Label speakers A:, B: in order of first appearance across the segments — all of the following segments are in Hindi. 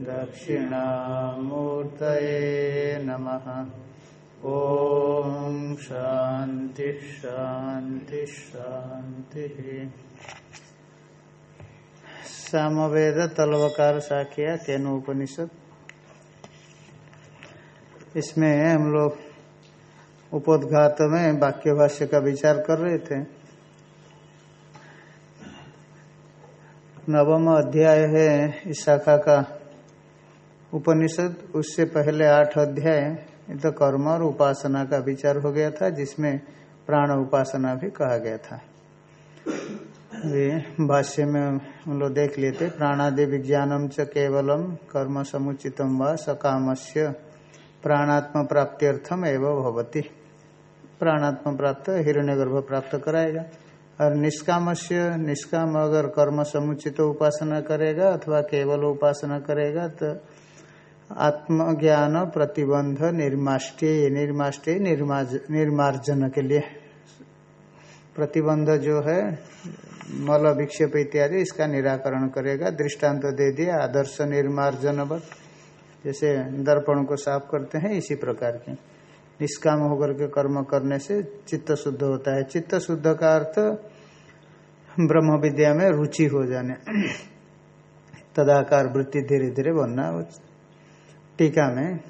A: दक्षिणामूर्तये नमः। ॐ शान्ति शान्ति, शान्तिः। सामवेद तलवकार साखिया केनु उपनिषद इसमें हम लोग उपोदघात में वाक्य भाष्य का विचार कर रहे थे। नवम अध्याय है इस शाखा का। उपनिषद, उससे पहले आठ अध्याय तो कर्म और उपासना का विचार हो गया था, जिसमें प्राण उपासना भी कहा गया था। भाष्य में हम लोग देख लेते, प्राणादि विज्ञानम च केवलम, कर्म समुचितम व सकाम से प्राणात्म प्राप्त्यर्थम एवं भवती। प्राणात्म प्राप्त हिरण्य गर्भ प्राप्त कराएगा। और निष्काम से निष्काम अगर कर्म समुचित उपासना करेगा, अथवा केवल उपासना करेगा तो आत्मज्ञान प्रतिबंध निर्माष्टे निर्माष्टे निर्मार्जन के लिए। प्रतिबंध जो है, मल विक्षेप इत्यादि, इसका निराकरण करेगा। दृष्टांत तो दे दिया, आदर्श निर्मार्जन जैसे दर्पण को साफ़ करते हैं, इसी प्रकार के। निष्काम होकर के कर्म करने से चित्त शुद्ध होता है। चित्त शुद्ध का अर्थ, ब्रह्म विद्या में रुचि हो जाने। तदाकार वृत्ति धीरे धीरे बनना टीका में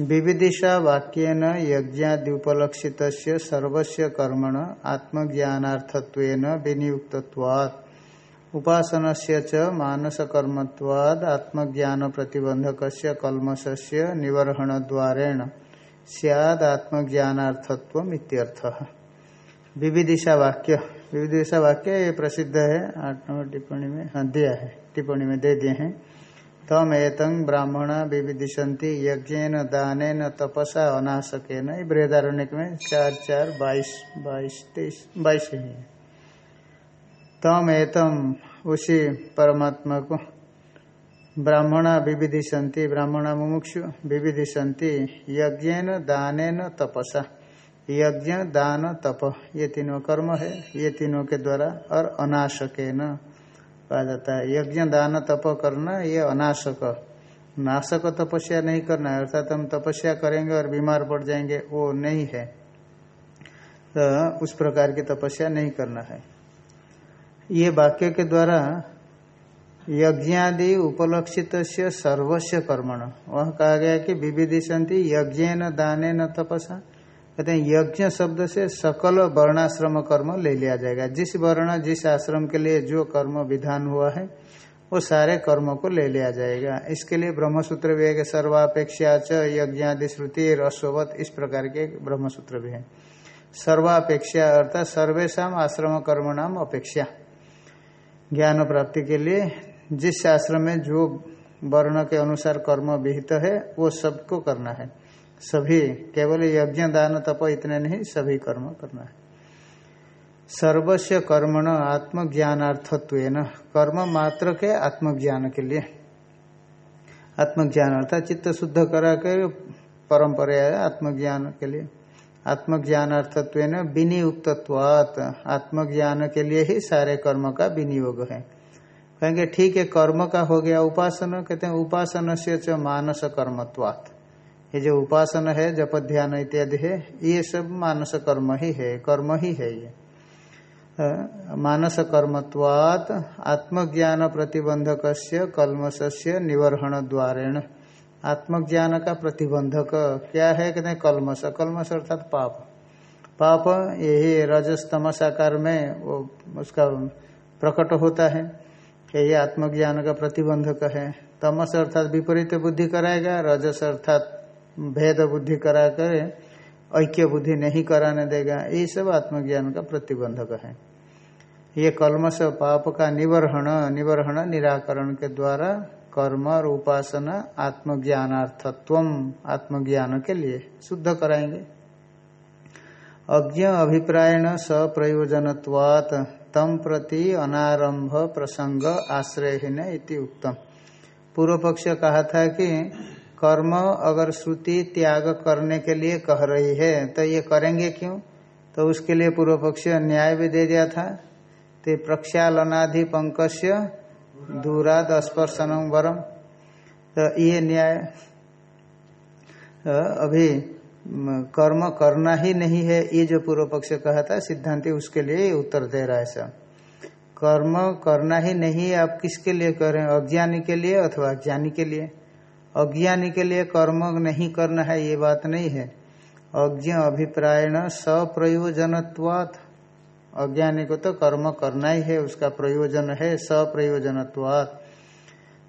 A: विविदिशा वाक्य यज्ञाद्युपलक्षित सर्वस्व कर्मण आत्मज्ञानार्थत्व विनियुक्तवात् उपासन से च मानसकर्मत्वाद आत्मज्ञान प्रतिबंधक कलमस्य निवर्हण द्वारेण सियाद विविदिशा वाक्य। विविदिशा वाक्य ये प्रसिद्ध है, आठ नंबर टिप्पणी में हाँ दिया है, टिप्पणी में दे दिए हैं। तम एतं ब्राह्मण विविदिशंति यज्ञ दान तपसा अनाशकेन बृहदारण्य में चार चार, बाईस बाईस, तेईस, बाईस ही तम एतम उसी परमात्मा को ब्राह्मण विविधिशंति ब्राह्मण मुमुक्षु विविधिशंति यज्ञ दान तपसा, यज्ञ, दान, तप, ये तीनों कर्म है, ये तीनों के द्वारा, और अनाशके न कहा जाता है। यज्ञ, दान, तप करना, ये अनाशक। नाशक तपस्या नहीं करना है, अर्थात हम तपस्या करेंगे और बीमार पड़ जाएँगे, वो नहीं है। तो उस प्रकार की तपस्या नहीं करना है। ये वाक्य के द्वारा यज्ञादि उपलक्षित सर्वस्व कर्मण। वह कहा गया कि विविधि संति यज्ञ न दाने न तपसा। कहते हैं, यज्ञ शब्द से सकल वर्णाश्रम कर्म ले लिया जाएगा। जिस वर्ण, जिस आश्रम के लिए जो कर्म विधान हुआ है, वो सारे कर्मों को ले लिया जाएगा। इसके लिए ब्रह्मसूत्र भी है सर्वापेक्षा च यज्ञादि श्रुति, रस्वत, इस प्रकार के ब्रह्मसूत्र भी है। सर्वापेक्षा अर्थात सर्वेशा आश्रम कर्म नाम अपेक्षा। ज्ञान प्राप्ति के लिए जिस आश्रम में जो वर्ण के अनुसार कर्म विहित है, वो सबको करना है। सभी, केवल यज्ञ, दान, तप इतने नहीं, सभी कर्म करना है। सर्वस्व कर्मण आत्मज्ञानार्थत्व कर्म मात्र के आत्मज्ञान के लिए। आत्मज्ञान अर्थात चित्त शुद्ध करा के परंपरा है, आत्मज्ञान के लिए। आत्मज्ञानार्थत्व विनियुक्तत्वात, आत्मज्ञान के लिए ही सारे कर्म का विनियोग है। कहेंगे, ठीक है, कर्म का हो गया उपासना, कहते हैं, उपासन से मानस कर्मत्वात। ये जो उपासन है, जप ध्यान इत्यादि है, ये सब मानस कर्म ही है, कर्म ही है ये। मानस कर्मत्वात आत्मज्ञान प्रतिबंधक कलमस्य निवर्हण द्वारेण। आत्मज्ञान का प्रतिबंधक क्या है? कहते हैं कलमस कलमस अर्थात पाप। पाप यही रजस तमस आकार में वो उसका प्रकट होता है। यही आत्मज्ञान का प्रतिबंधक है। तमस अर्थात विपरीत बुद्धि कराएगा, रजस अर्थात भेद बुद्धि करा कर ऐक्य बुद्धि नहीं कराने देगा, ये सब आत्मज्ञान का प्रतिबंधक है। ये कलमस पाप का निवर्हण निवर्हण निराकरण के द्वारा कर्म और उपासना आत्मज्ञानार्थत्व आत्मज्ञान के लिए शुद्ध कराएँगे। अज्ञ अभिप्रायण सप्रयोजनवात तम प्रति अनारंभ प्रसंग आश्रयहीन इति उत्तम पूर्व पक्ष कहा था कि कर्म अगर श्रुति त्याग करने के लिए कह रही है तो ये करेंगे क्यों? तो उसके लिए पूर्व पक्ष न्याय भी दे दिया था। ते प्रक्षालनाधि पंकस्य दूराद स्पर्शनम वरम तो ये न्याय तो अभी कर्म करना ही नहीं है, ये जो पूर्व पक्ष कहा था, सिद्धांति उसके लिए उत्तर दे रहा है सब कर्म करना ही नहीं, आप किसके लिए करें? अज्ञानी के लिए अथवा ज्ञानी के लिए? अज्ञानी के लिए कर्म नहीं करना है, ये बात नहीं है। अज्ञ अभिप्रायण सप्रयोजनत्वात्। अज्ञानी को तो कर्म करना ही है, उसका प्रयोजन है सप्रयोजनत्वात्।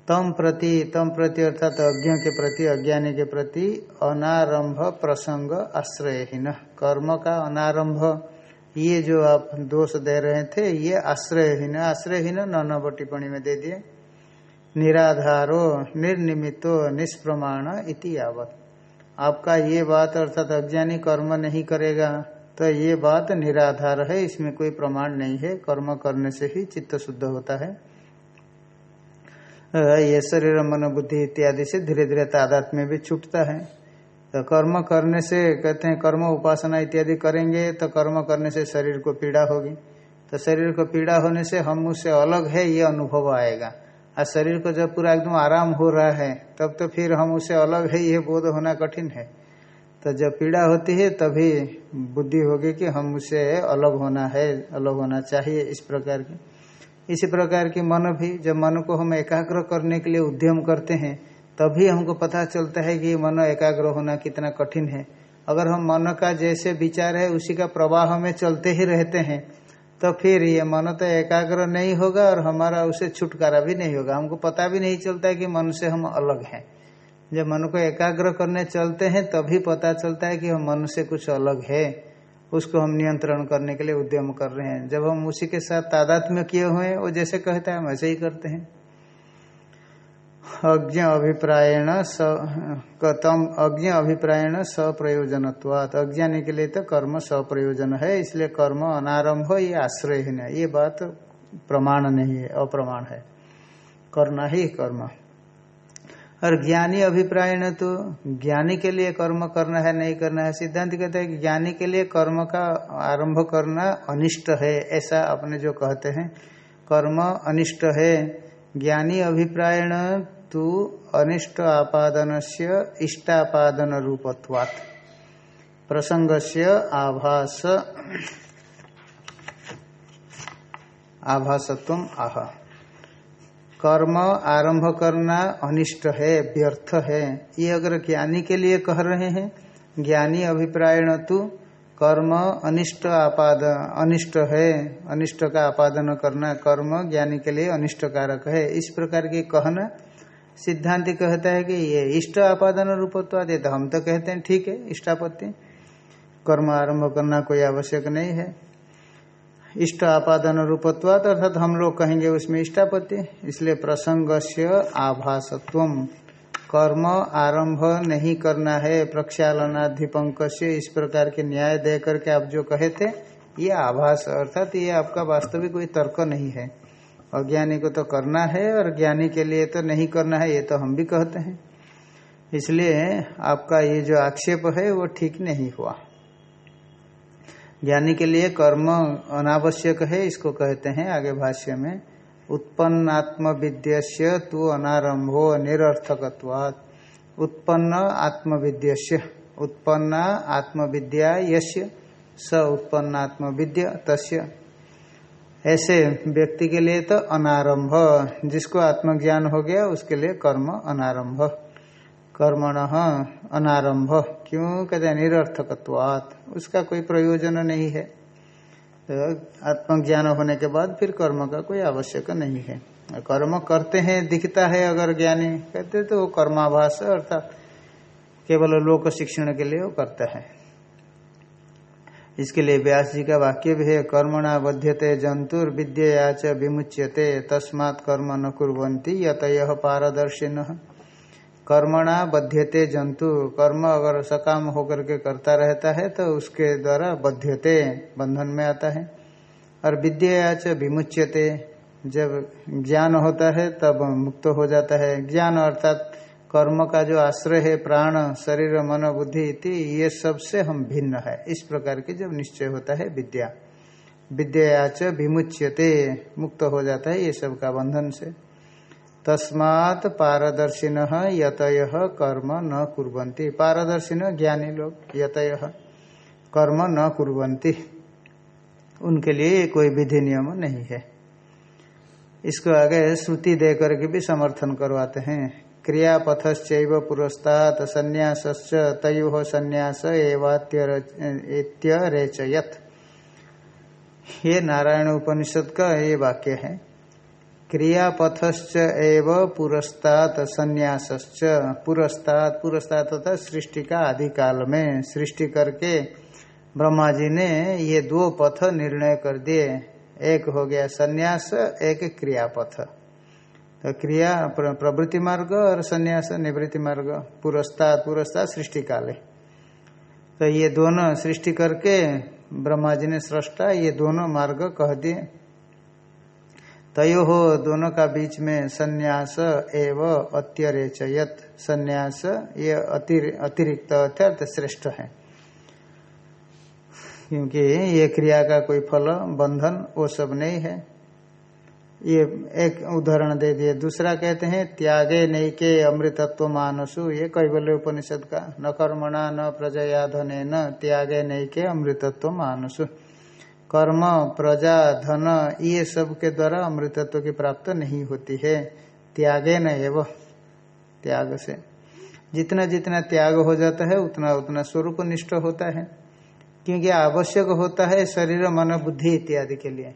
A: तम प्रति तम प्रति अर्थात अज्ञ के प्रति, अज्ञानी के प्रति अनारंभ प्रसंग आश्रयहीन। कर्म का अनारंभ, ये जो आप दोष दे रहे थे, ये आश्रयहीन। आश्रयहीन न नव टिप्पणी में दे दिए। निराधारो निर्निमितो निष्प्रमाण इति यावत। आपका ये बात अर्थात अज्ञानी कर्म नहीं करेगा तो ये बात निराधार है, इसमें कोई प्रमाण नहीं है, कर्म करने से ही चित्त शुद्ध होता है। ये शरीर, मन, बुद्धि इत्यादि से धीरे धीरे तादात में भी छूटता है। तो कर्म करने से, कहते हैं, कर्म उपासना इत्यादि करेंगे तो कर्म करने से शरीर को पीड़ा होगी। तो शरीर को पीड़ा होने से हम उससे अलग है, ये अनुभव आएगा। और शरीर को जब पूरा एकदम आराम हो रहा है, तब तो फिर हम उसे अलग है ये बोध होना कठिन है। तो जब पीड़ा होती है, तभी बुद्धि होगी कि हम उसे अलग होना है, अलग होना चाहिए इस प्रकार की। इसी प्रकार की मन भी, जब मन को हम एकाग्र करने के लिए उद्यम करते हैं, तभी हमको पता चलता है कि मन एकाग्र होना कितना कठिन है। अगर हम मन का जैसे विचार है, उसी का प्रवाह में चलते ही रहते हैं तो फिर ये मन तो एकाग्र नहीं होगा और हमारा उसे छुटकारा भी नहीं होगा। हमको पता भी नहीं चलता है कि मन से हम अलग हैं। जब मन को एकाग्र करने चलते हैं, तभी पता चलता है कि हम मन से कुछ अलग है। उसको हम नियंत्रण करने के लिए उद्यम कर रहे हैं। जब हम उसी के साथ तादात्म्य किए हुए हैं, वो जैसे कहता है, हम ऐसे ही करते हैं। अज्ञ अभिप्रायण सतम अज्ञ अभिप्रायण सप्रयोजनत्वात। अज्ञानी के लिए तो कर्म सप्रयोजन है, इसलिए कर्म अनारंभ ये आश्रयहीन है। ये बात प्रमाण नहीं है, अप्रमाण है। करना ही कर्म। और ज्ञानी अभिप्रायण तो ज्ञानी के लिए कर्म करना है, नहीं करना है, सिद्धांत कहते हैं कि ज्ञानी के लिए कर्म का आरंभ करना अनिष्ट है, ऐसा अपने जो कहते हैं। कर्म अनिष्ट है ज्ञानी अभिप्रायण तो अनिष्ट आपादन से इष्टापादन रूपत्वात् प्रसंग से आभास आभासत्व आह। कर्म आरंभ करना अनिष्ट है, व्यर्थ है, ये अगर ज्ञानी के लिए कह रहे हैं, ज्ञानी अभिप्रायण तु कर्म अनिष्ट आपाद, अनिष्ट है, अनिष्ट का आपादन करना कर्म, ज्ञानी के लिए अनिष्ट कारक है। इस प्रकार के कहना सिद्धांत कहता है कि ये इष्ट आपादन रूपत्व तो हम तो कहते हैं, ठीक है, इष्टापत्ति। कर्म आरंभ करना कोई आवश्यक नहीं है। इष्ट आपादन रूपत्वात अर्थात हम लोग कहेंगे उसमें इष्टापत्ति, इसलिए प्रसंग से आभासत्व कर्म आरंभ नहीं करना है प्रक्षालनाधिपंक से इस प्रकार के न्याय दे करके आप जो कहे थे, ये आभास अर्थात ये आपका वास्तविक कोई तर्क नहीं है। अज्ञानी को तो करना है और ज्ञानी के लिए तो नहीं करना है, ये तो हम भी कहते हैं। इसलिए आपका ये जो आक्षेप है, वो ठीक नहीं हुआ। ज्ञानी के लिए कर्म अनावश्यक है, इसको कहते हैं आगे भाष्य में। उत्पन्नात्म विद्य तु अनारंभो निरर्थकवाद उत्पन्न आत्मविद्य उत्पन्न आत्मविद्या यश्य स उत्पन्नात्म विद्या तस्य। ऐसे व्यक्ति के लिए तो अनारंभ जिसको आत्मज्ञान हो गया, उसके लिए कर्म अनारंभ कर्मण अनारंभ क्यों? कहते निरर्थकत्वात। उसका कोई प्रयोजन नहीं है। तो आत्मज्ञान होने के बाद फिर कर्म का कोई आवश्यक नहीं है। कर्म करते हैं, दिखता है अगर ज्ञानी, कहते तो वो कर्माभास अर्थात केवल लोक शिक्षण के लिए वो करता है। इसके लिए व्यास जी का वाक्य भी है, कर्मणा बध्यते जंतुर विद्या च विमुच्यते, तस्मात् कर्म न कुरंती यत यह पारदर्शिन। कर्मणा बध्यते जंतु। कर्म अगर सकाम होकर के करता रहता है तो उसके द्वारा बध्यते बंधन में आता है। और विद्या च विमुच्यते। जब ज्ञान होता है, तब मुक्त हो जाता है। ज्ञान अर्थात कर्म का जो आश्रय है, प्राण, शरीर मन बुद्धि इति, ये सबसे हम भिन्न है। इस प्रकार की जब निश्चय होता है विद्या। विद्याच विमुच्यते। मुक्त हो जाता है ये सब का बंधन से। तस्मात् पारदर्शिन यतय कर्म न कुरंती पारदर्शिन, ज्ञानी लोग, यतय कर्म न कुरंती उनके लिए कोई विधि नियम नहीं है। इसको आगे श्रुति दे करके भी समर्थन करवाते हैं। क्रियापथश्चैव पुरस्तात् संन्यासश्च तयो संन्यास एवात्यरेचयत ये नारायण उपनिषद का ये वाक्य है। क्रियापथश्च एव पुरस्तात् संन्यासश्च। पुरस्तात् पुरस्तात् सृष्टि का आदि काल में सृष्टि करके ब्रह्मा जी ने ये दो पथ निर्णय कर दिए। एक हो गया संन्यास, एक क्रियापथ। तो क्रिया प्रवृत्ति मार्ग और संन्यास निवृत्ति मार्ग। पुरस्ता पुरस्ता सृष्टि काले तो ये दोनों सृष्टि करके ब्रह्मा जी ने सृष्टा ये दोनों मार्ग कह दिए। तयो हो दोनों का बीच में संन्यास एव अत्यरेचयत। संन्यास ये अतिरिक्त अर्थात श्रेष्ठ है। क्योंकि ये क्रिया का कोई फल, बंधन, वो सब नहीं है। ये एक उदाहरण दे दिए। दूसरा कहते हैं, त्यागे नहीं के अमृतत्व मानसु। ये कैबल्य उपनिषद का, न कर्मणा, न प्रजया धने न त्यागे नहीं के अमृतत्व मानसु। कर्म, प्रजा, धन, ये सब के द्वारा अमृतत्व की प्राप्त नहीं होती है। त्यागे न एव। त्याग से। जितना जितना त्याग हो जाता है, उतना उतना स्वरूप निष्ठ होता है। क्योंकि आवश्यक होता है शरीर, मन, बुद्धि इत्यादि के लिए।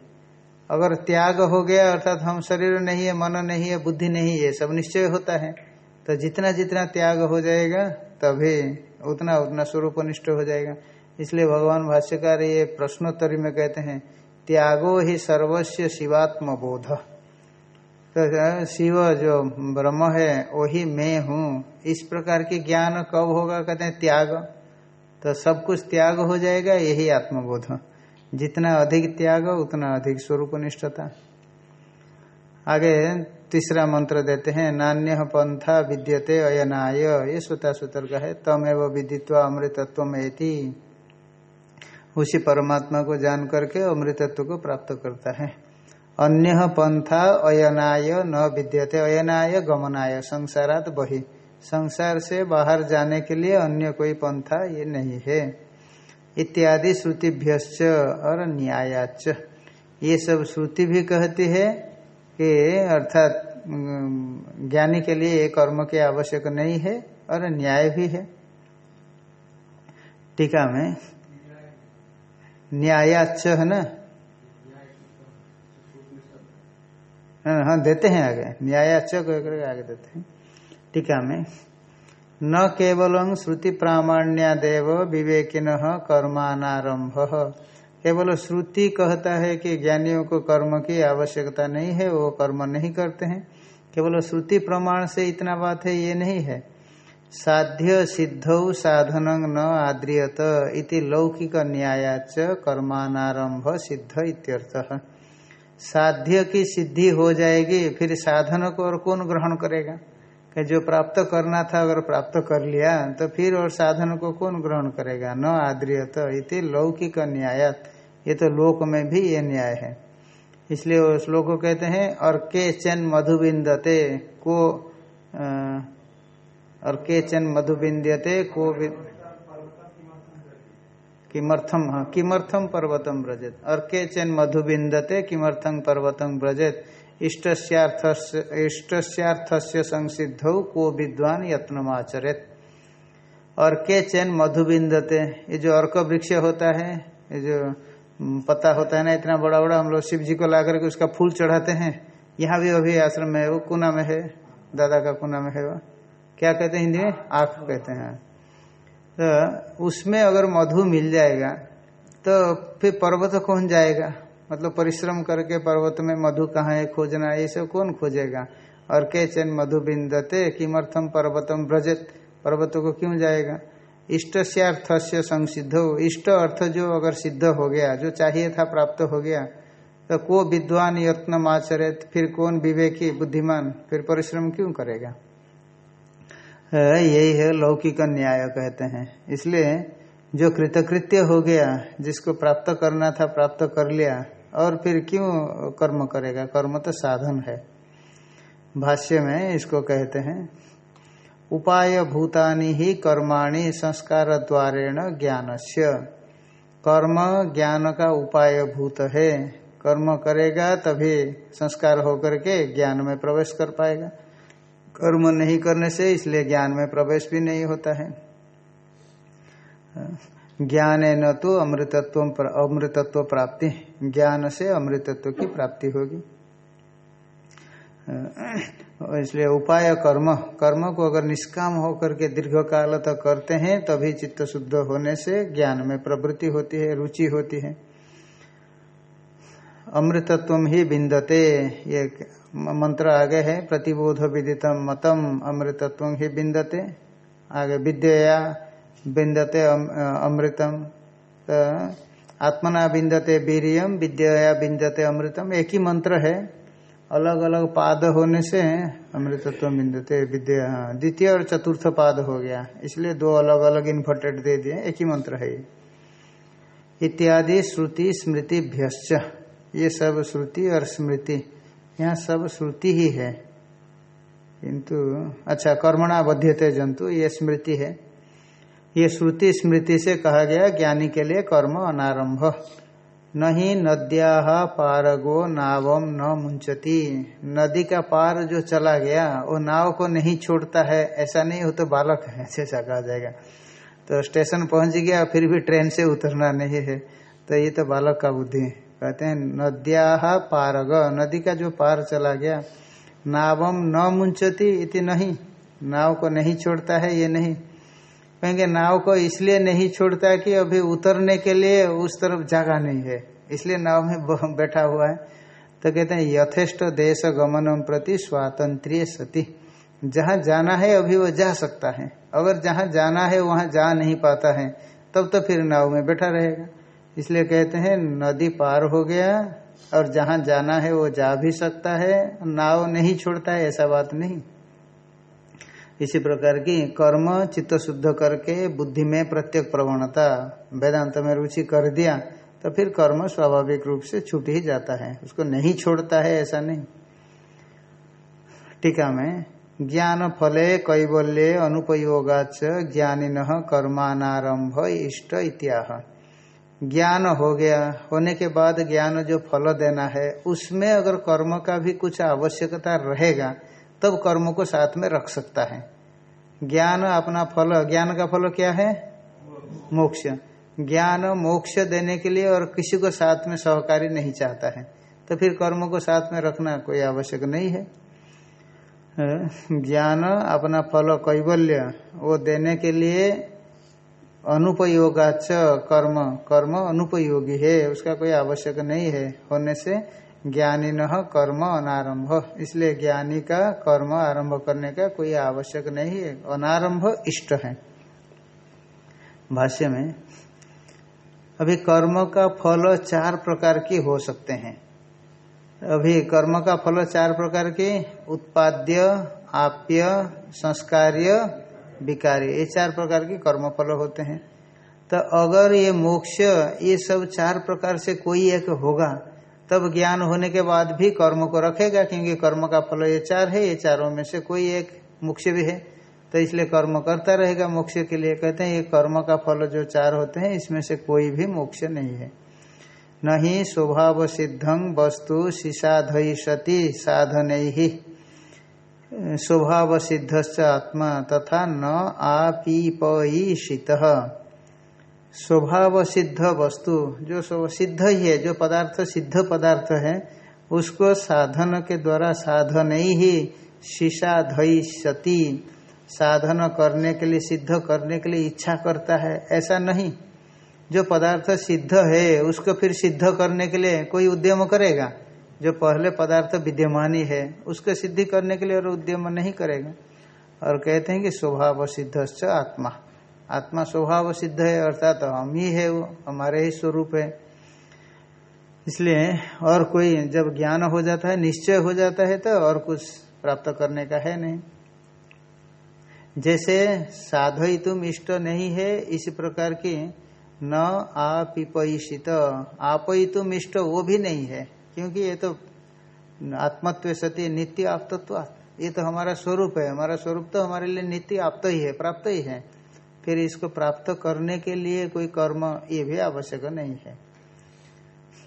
A: अगर त्याग हो गया, अर्थात हम शरीर नहीं है, मन नहीं है, बुद्धि नहीं है सब निश्चय होता है। तो जितना जितना त्याग हो जाएगा, तभी उतना उतना स्वरूप निष्ठ हो जाएगा। इसलिए भगवान भाष्यकार ये प्रश्नोत्तरी में कहते हैं, त्यागो ही सर्वस्व शिवात्म बोध तो शिव जो ब्रह्म है वही मैं हूँ। इस प्रकार के ज्ञान कब होगा, कहते हैं, त्याग। तो सब कुछ त्याग हो जाएगा, यही आत्मबोध। जितना अधिक त्याग, उतना अधिक स्वरूप निष्ठता आगे तीसरा मंत्र देते हैं, नान्य पंथा विद्यते अयनाय। ये सुता सूत्र का है, तमेव विदित्व अमृतत्व में उसी परमात्मा को जान करके अमृतत्व को प्राप्त करता है। अन्य पंथा अयनाय न विद्यते, अयनाय गमनाय, संसारात बही। संसार से बाहर जाने के लिए अन्य कोई पंथा ये नहीं है। इत्यादि श्रुतिभ्य और न्यायाच। ये सब श्रुति भी कहती है कि अर्थात ज्ञानी के लिए कर्म के आवश्यक नहीं है और न्याय भी है। टीका में न्यायाच है ना? हाँ, हाँ देते हैं आगे। न्यायाच आगे देते हैं। टीका में न केवल श्रुति प्रामाण्यादेव विवेकिन कर्मानारंभ केवल श्रुति कहता है कि ज्ञानियों को कर्म की आवश्यकता नहीं है वो कर्म नहीं करते हैं। केवल श्रुति प्रमाण से इतना बात है ये नहीं है। साध्य सिद्ध साधन न आद्रियत इति लौकिक न्यायाच कर्मानारंभ सिद्ध इत्यर्थ। साध्य की सिद्धि हो जाएगी, फिर साधन को और कौन ग्रहण करेगा? कि जो प्राप्त करना था अगर प्राप्त कर लिया तो फिर और साधन को कौन ग्रहण करेगा? न आद्रियत इति लौकिक न्याय ये तो लोक में भी ये न्याय है। इसलिए को कहते हैं, और के चन मधुबिंदते को और के चन मधुबिंदते को किमर्थम हाँ किमर्थम पर्वतम ब्रजत और के चन मधुबिंदते किमर्थम पर्वतम ब्रजत इष्टस्यार्थ से संसिध को विद्वान यत्नमाचरित। और के चैन मधुबिंदते, ये जो अर्क वृक्ष होता है, ये जो पता होता है ना, इतना बड़ा बड़ा हम लोग शिव जी को ला करके उसका फूल चढ़ाते हैं। यहाँ भी अभी आश्रम में है, वो कुना में है, दादा का कुना में है वो। क्या कहते हैं हिंदी में? आख कहते हैं। तो उसमें अगर मधु मिल जाएगा तो फिर पर्वत कौन जाएगा? मतलब परिश्रम करके पर्वत में मधु कहाँ है खोजना, ये सब कौन खोजेगा? और के चैन मधु बिंदते किमर्थम पर्वतम ब्रजत पर्वत को क्यों जाएगा? इष्ट से अर्थ से संसिद्ध। हो इष्ट अर्थ जो अगर सिद्ध हो गया, जो चाहिए था प्राप्त हो गया तो को विद्वान यत्न आचरित फिर कौन विवेकी बुद्धिमान? फिर परिश्रम क्यों करेगा? यही है, लौकिक न्याय कहते हैं। इसलिए जो कृतकृत्य हो गया, जिसको प्राप्त करना था, प्राप्त कर लिया, और फिर क्यों कर्म करेगा? कर्म तो साधन है। भाष्य में इसको कहते हैं, उपाय भूतानि ही कर्माणि संस्कार द्वारेण ज्ञानस्य। कर्म ज्ञान का उपाय भूत है। कर्म करेगा तभी संस्कार होकर के ज्ञान में प्रवेश कर पाएगा। कर्म नहीं करने से इसलिए ज्ञान में प्रवेश भी नहीं होता है। ज्ञान न तो अमृतत्व अमृतत्व प्राप्ति ज्ञान से अमृतत्व की प्राप्ति होगी। इसलिए उपाय कर्म कर्म को अगर निष्काम होकर के दीर्घ काल तक करते हैं, तभी चित्त शुद्ध होने से ज्ञान में प्रवृत्ति होती है, रुचि होती है। अमृतत्व ही बिंदते ये मंत्र आगे है, प्रतिबोध विदितम मतम अमृतत्व ही बिंदते आगे विद्या बिंदते अमृतम। तो आत्मना बिंदते वीरियम विद्या बिंदते अमृतम। एक ही मंत्र है। अलग अलग पाद होने से अमृतत्व बिंदते विद्या। द्वितीय और चतुर्थ पाद हो गया। इसलिए दो अलग अलग इन्वर्टेड दे दिए। एक ही मंत्र है इत्यादि श्रुति स्मृति भ्यश्च ये सब श्रुति और स्मृति। यहाँ सब श्रुति ही है। किंतु अच्छा कर्मणा बध्यते जंतु, ये स्मृति है। ये श्रुति स्मृति से कहा गया, ज्ञानी के लिए कर्म अनारंभ। नहीं नद्या पारगो नावम न मुंचती नदी का पार जो चला गया, वो नाव को नहीं छोड़ता है, ऐसा नहीं हो तो बालक है, ऐसा कहा जाएगा। तो स्टेशन पहुँच गया, फिर भी ट्रेन से उतरना नहीं है। तो ये तो बालक का बुद्धि कहते हैं नद्या पारग। नदी का जो पार चला गया, नावम न मुंचती इति नहीं। नाव को नहीं छोड़ता है ये नहीं। कहेंगे, नाव को इसलिए नहीं छोड़ता कि अभी उतरने के लिए उस तरफ़ जगह नहीं है। इसलिए नाव में बैठा हुआ है। तो कहते हैं, यथेष्ट देश गमनम प्रति स्वातंत्र्य सती। जहाँ जाना है, अभी वो जा सकता है। अगर जहाँ जाना है, वहाँ जा नहीं पाता है। तब तो फिर नाव में बैठा रहेगा। इसलिए कहते हैं, नदी पार हो गया और जहाँ जाना है वो जा भी सकता है, नाव नहीं छोड़ता है, ऐसा बात नहीं। इसी प्रकार की कर्म चित्त शुद्ध करके बुद्धि में प्रत्येक प्रवणता, वेदांत में रुचि कर दिया तो फिर कर्म स्वाभाविक रूप से छूट ही जाता है। उसको नहीं छोड़ता है, ऐसा नहीं। टीका में, ज्ञान फले कैवल्य अनुपयोगाच ज्ञानिन कर्मानारंभ इष्ट इत्याह। ज्ञान हो गया, होने के बाद ज्ञान जो फल देना है, उसमें अगर कर्म का भी कुछ आवश्यकता रहेगा, तब कर्म को साथ में रख सकता है। ज्ञान अपना फल, ज्ञान का फल क्या है? मोक्ष। ज्ञान मोक्ष देने के लिए और किसी को साथ में सहकारी नहीं चाहता है तो फिर कर्म को साथ में रखना कोई आवश्यक नहीं है। ज्ञान अपना फल, कैवल्य, वो देने के लिए अनुपयोगाच कर्म कर्म अनुपयोगी है, उसका कोई आवश्यक नहीं है। होने से ज्ञानी न कर्म अनारंभ। इसलिए ज्ञानी का कर्म आरंभ करने का कोई आवश्यक नहीं है। अनारंभ इष्ट है। भाष्य में, अभी कर्म का फल चार प्रकार की हो सकते हैं। अभी कर्म का फल चार प्रकार के, उत्पाद्य, आप्य, संस्कार्य विकार्य ये चार प्रकार के कर्म फल होते हैं। तो अगर ये मोक्ष, ये सब चार प्रकार से कोई एक होगा, तब ज्ञान होने के बाद भी कर्म को रखेगा, क्योंकि कर्म का फल ये चार है, ये चारों में से कोई एक मोक्ष भी है। तो इसलिए कर्म करता रहेगा, मोक्ष के लिए कहते हैं, ये कर्म का फल जो चार होते हैं, इसमें से कोई भी मोक्ष नहीं है। नहीं स्वभाव सिद्धं वस्तु शिषाधयति साधन। ही स्वभाव सिद्ध आत्मा तथा न आपीपयिषित। स्वभाव सिद्ध वस्तु, जो सिद्ध ही है, जो पदार्थ, सिद्ध पदार्थ है, उसको साधन के द्वारा साधन ही शीशा धई सती साधन करने के लिए, सिद्ध करने के लिए इच्छा करता है, ऐसा नहीं। जो पदार्थ सिद्ध है, उसको फिर सिद्ध करने के लिए कोई उद्यम करेगा? जो पहले पदार्थ विद्यमान ही है उसको सिद्धि करने के लिए और उद्यम नहीं करेगा। और कहते हैं कि स्वभाव सिद्ध आत्मा। आत्मा स्वभाव सिद्ध है, अर्थात तो हम ही है, वो हमारे ही स्वरूप है। इसलिए और कोई जब ज्ञान हो जाता है, निश्चय हो जाता है तो और कुछ प्राप्त करने का है नहीं। जैसे साधई तुम इष्ट नहीं है, इसी प्रकार की न आपिपयिषित, आपई तुम इष्ट वो भी नहीं है। क्योंकि ये तो आत्मत्व सत्य नित्य आपतत्व। ये तो हमारा स्वरूप है। हमारा स्वरूप तो हमारे लिए नित्य आप्त ही है, प्राप्त ही है। फिर इसको प्राप्त करने के लिए कोई कर्म ये भी आवश्यक नहीं है।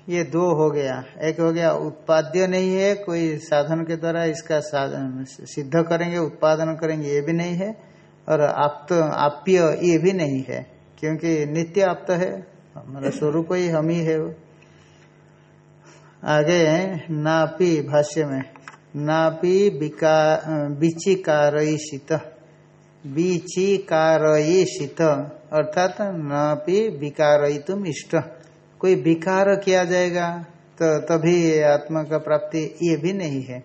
A: ये दो हो गया। एक हो गया, उत्पाद्य नहीं है। कोई साधन के द्वारा इसका सिद्ध करेंगे, उत्पादन करेंगे, ये भी नहीं है। और आप्त, आप्य ये भी नहीं है। क्योंकि नित्य आप्त है। हमारा स्वरूप ही हम ही है। आगे नापी भाष्य में। नापी बिचिकारयिषित। बिचिकारयिषित, अर्थात नापी विकारयितुम इष्ट। कोई विकार किया जाएगा तो तभी आत्मा का प्राप्ति, ये भी नहीं है।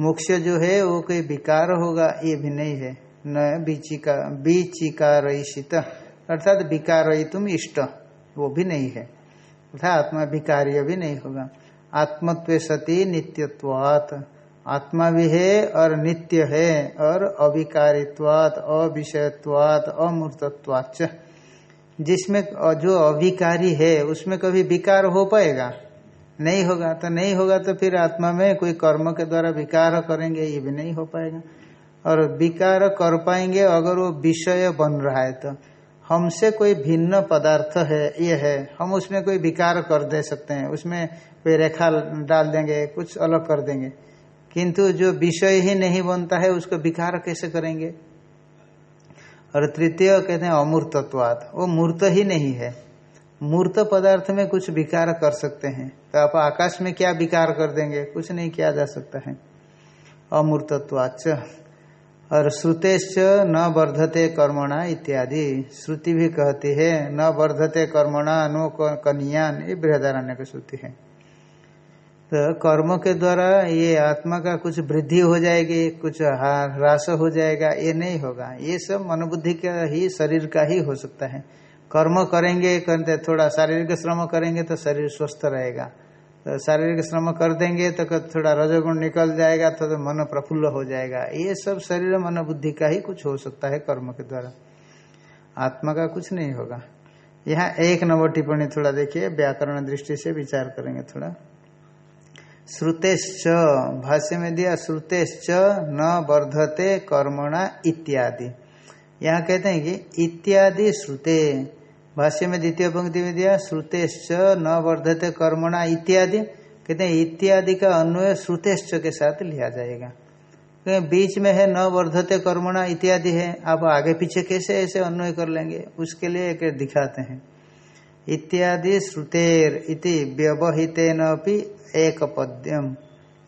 A: मोक्ष जो है, वो कोई विकार होगा, ये भी नहीं है। न बीचिका बीचिकार अर्थात विकार तुम इष्ट, वो भी नहीं है। अर्थात आत्मा विकार्य भी नहीं होगा। आत्मत्व सती नित्यत्वात। आत्मा भी है और नित्य है और अविकारित्वात, अविषयत्वात अमूर्तत्वाच जिसमें जो अविकारी है, उसमें कभी विकार हो पाएगा? नहीं होगा तो नहीं होगा तो फिर आत्मा में कोई कर्म के द्वारा विकार करेंगे, ये भी नहीं हो पाएगा। और विकार कर पाएँगे अगर वो विषय बन रहा है तो। हमसे कोई भिन्न पदार्थ है, ये है, हम उसमें कोई विकार कर दे सकते हैं। उसमें कोई रेखा डाल देंगे, कुछ अलग कर देंगे। किंतु जो विषय ही नहीं बनता है, उसको विकार कैसे करेंगे? और तृतीय कहते हैं अमूर्तत्वाद वो मूर्त ही नहीं है। मूर्त पदार्थ में कुछ विकार कर सकते हैं। तो आप आकाश में क्या विकार कर देंगे? कुछ नहीं किया जा सकता है। अमूर्तत्वाच और श्रुतेश्च न वर्धते कर्मणा इत्यादि। श्रुति भी कहती है, न वर्धते कर्मणा नो कनियान, ये बृहदारण्य की श्रुति है। तो कर्म के द्वारा ये आत्मा का कुछ वृद्धि हो जाएगी, कुछ ह्रास हो जाएगा, ये नहीं होगा। ये सब मनोबुद्धि का ही, शरीर का ही हो सकता है। कर्म करेंगे, करते थोड़ा शारीरिक श्रम करेंगे तो शरीर स्वस्थ रहेगा। तो शारीरिक श्रम कर देंगे तो थोड़ा रजोगुण निकल जाएगा तो, तो मन प्रफुल्ल हो जाएगा। ये सब शरीर मनोबुद्धि का ही कुछ हो सकता है कर्म के द्वारा। आत्मा का कुछ नहीं होगा। यहाँ एक नंबर टिप्पणी थोड़ा देखिए व्याकरण दृष्टि से विचार करेंगे थोड़ा। श्रुतेश्च भाष्य में दिया श्रुतेश्च न वर्धते कर्मणा इत्यादि। यहाँ कहते हैं कि इत्यादि श्रुते भाष्य में द्वितीय पंक्ति में दिया, श्रुतेश्च न वर्धते कर्मणा इत्यादि। कहते हैं, इत्यादि का अन्वय श्रुतेश्च के साथ लिया जाएगा। क्योंकि बीच में है, न वर्धते कर्मणा इत्यादि है, आप आगे पीछे कैसे ऐसे अन्वय कर लेंगे? उसके लिए एक दिखाते हैं। इत्यादि श्रुतेर इति व्यवहितेन एक पद्यम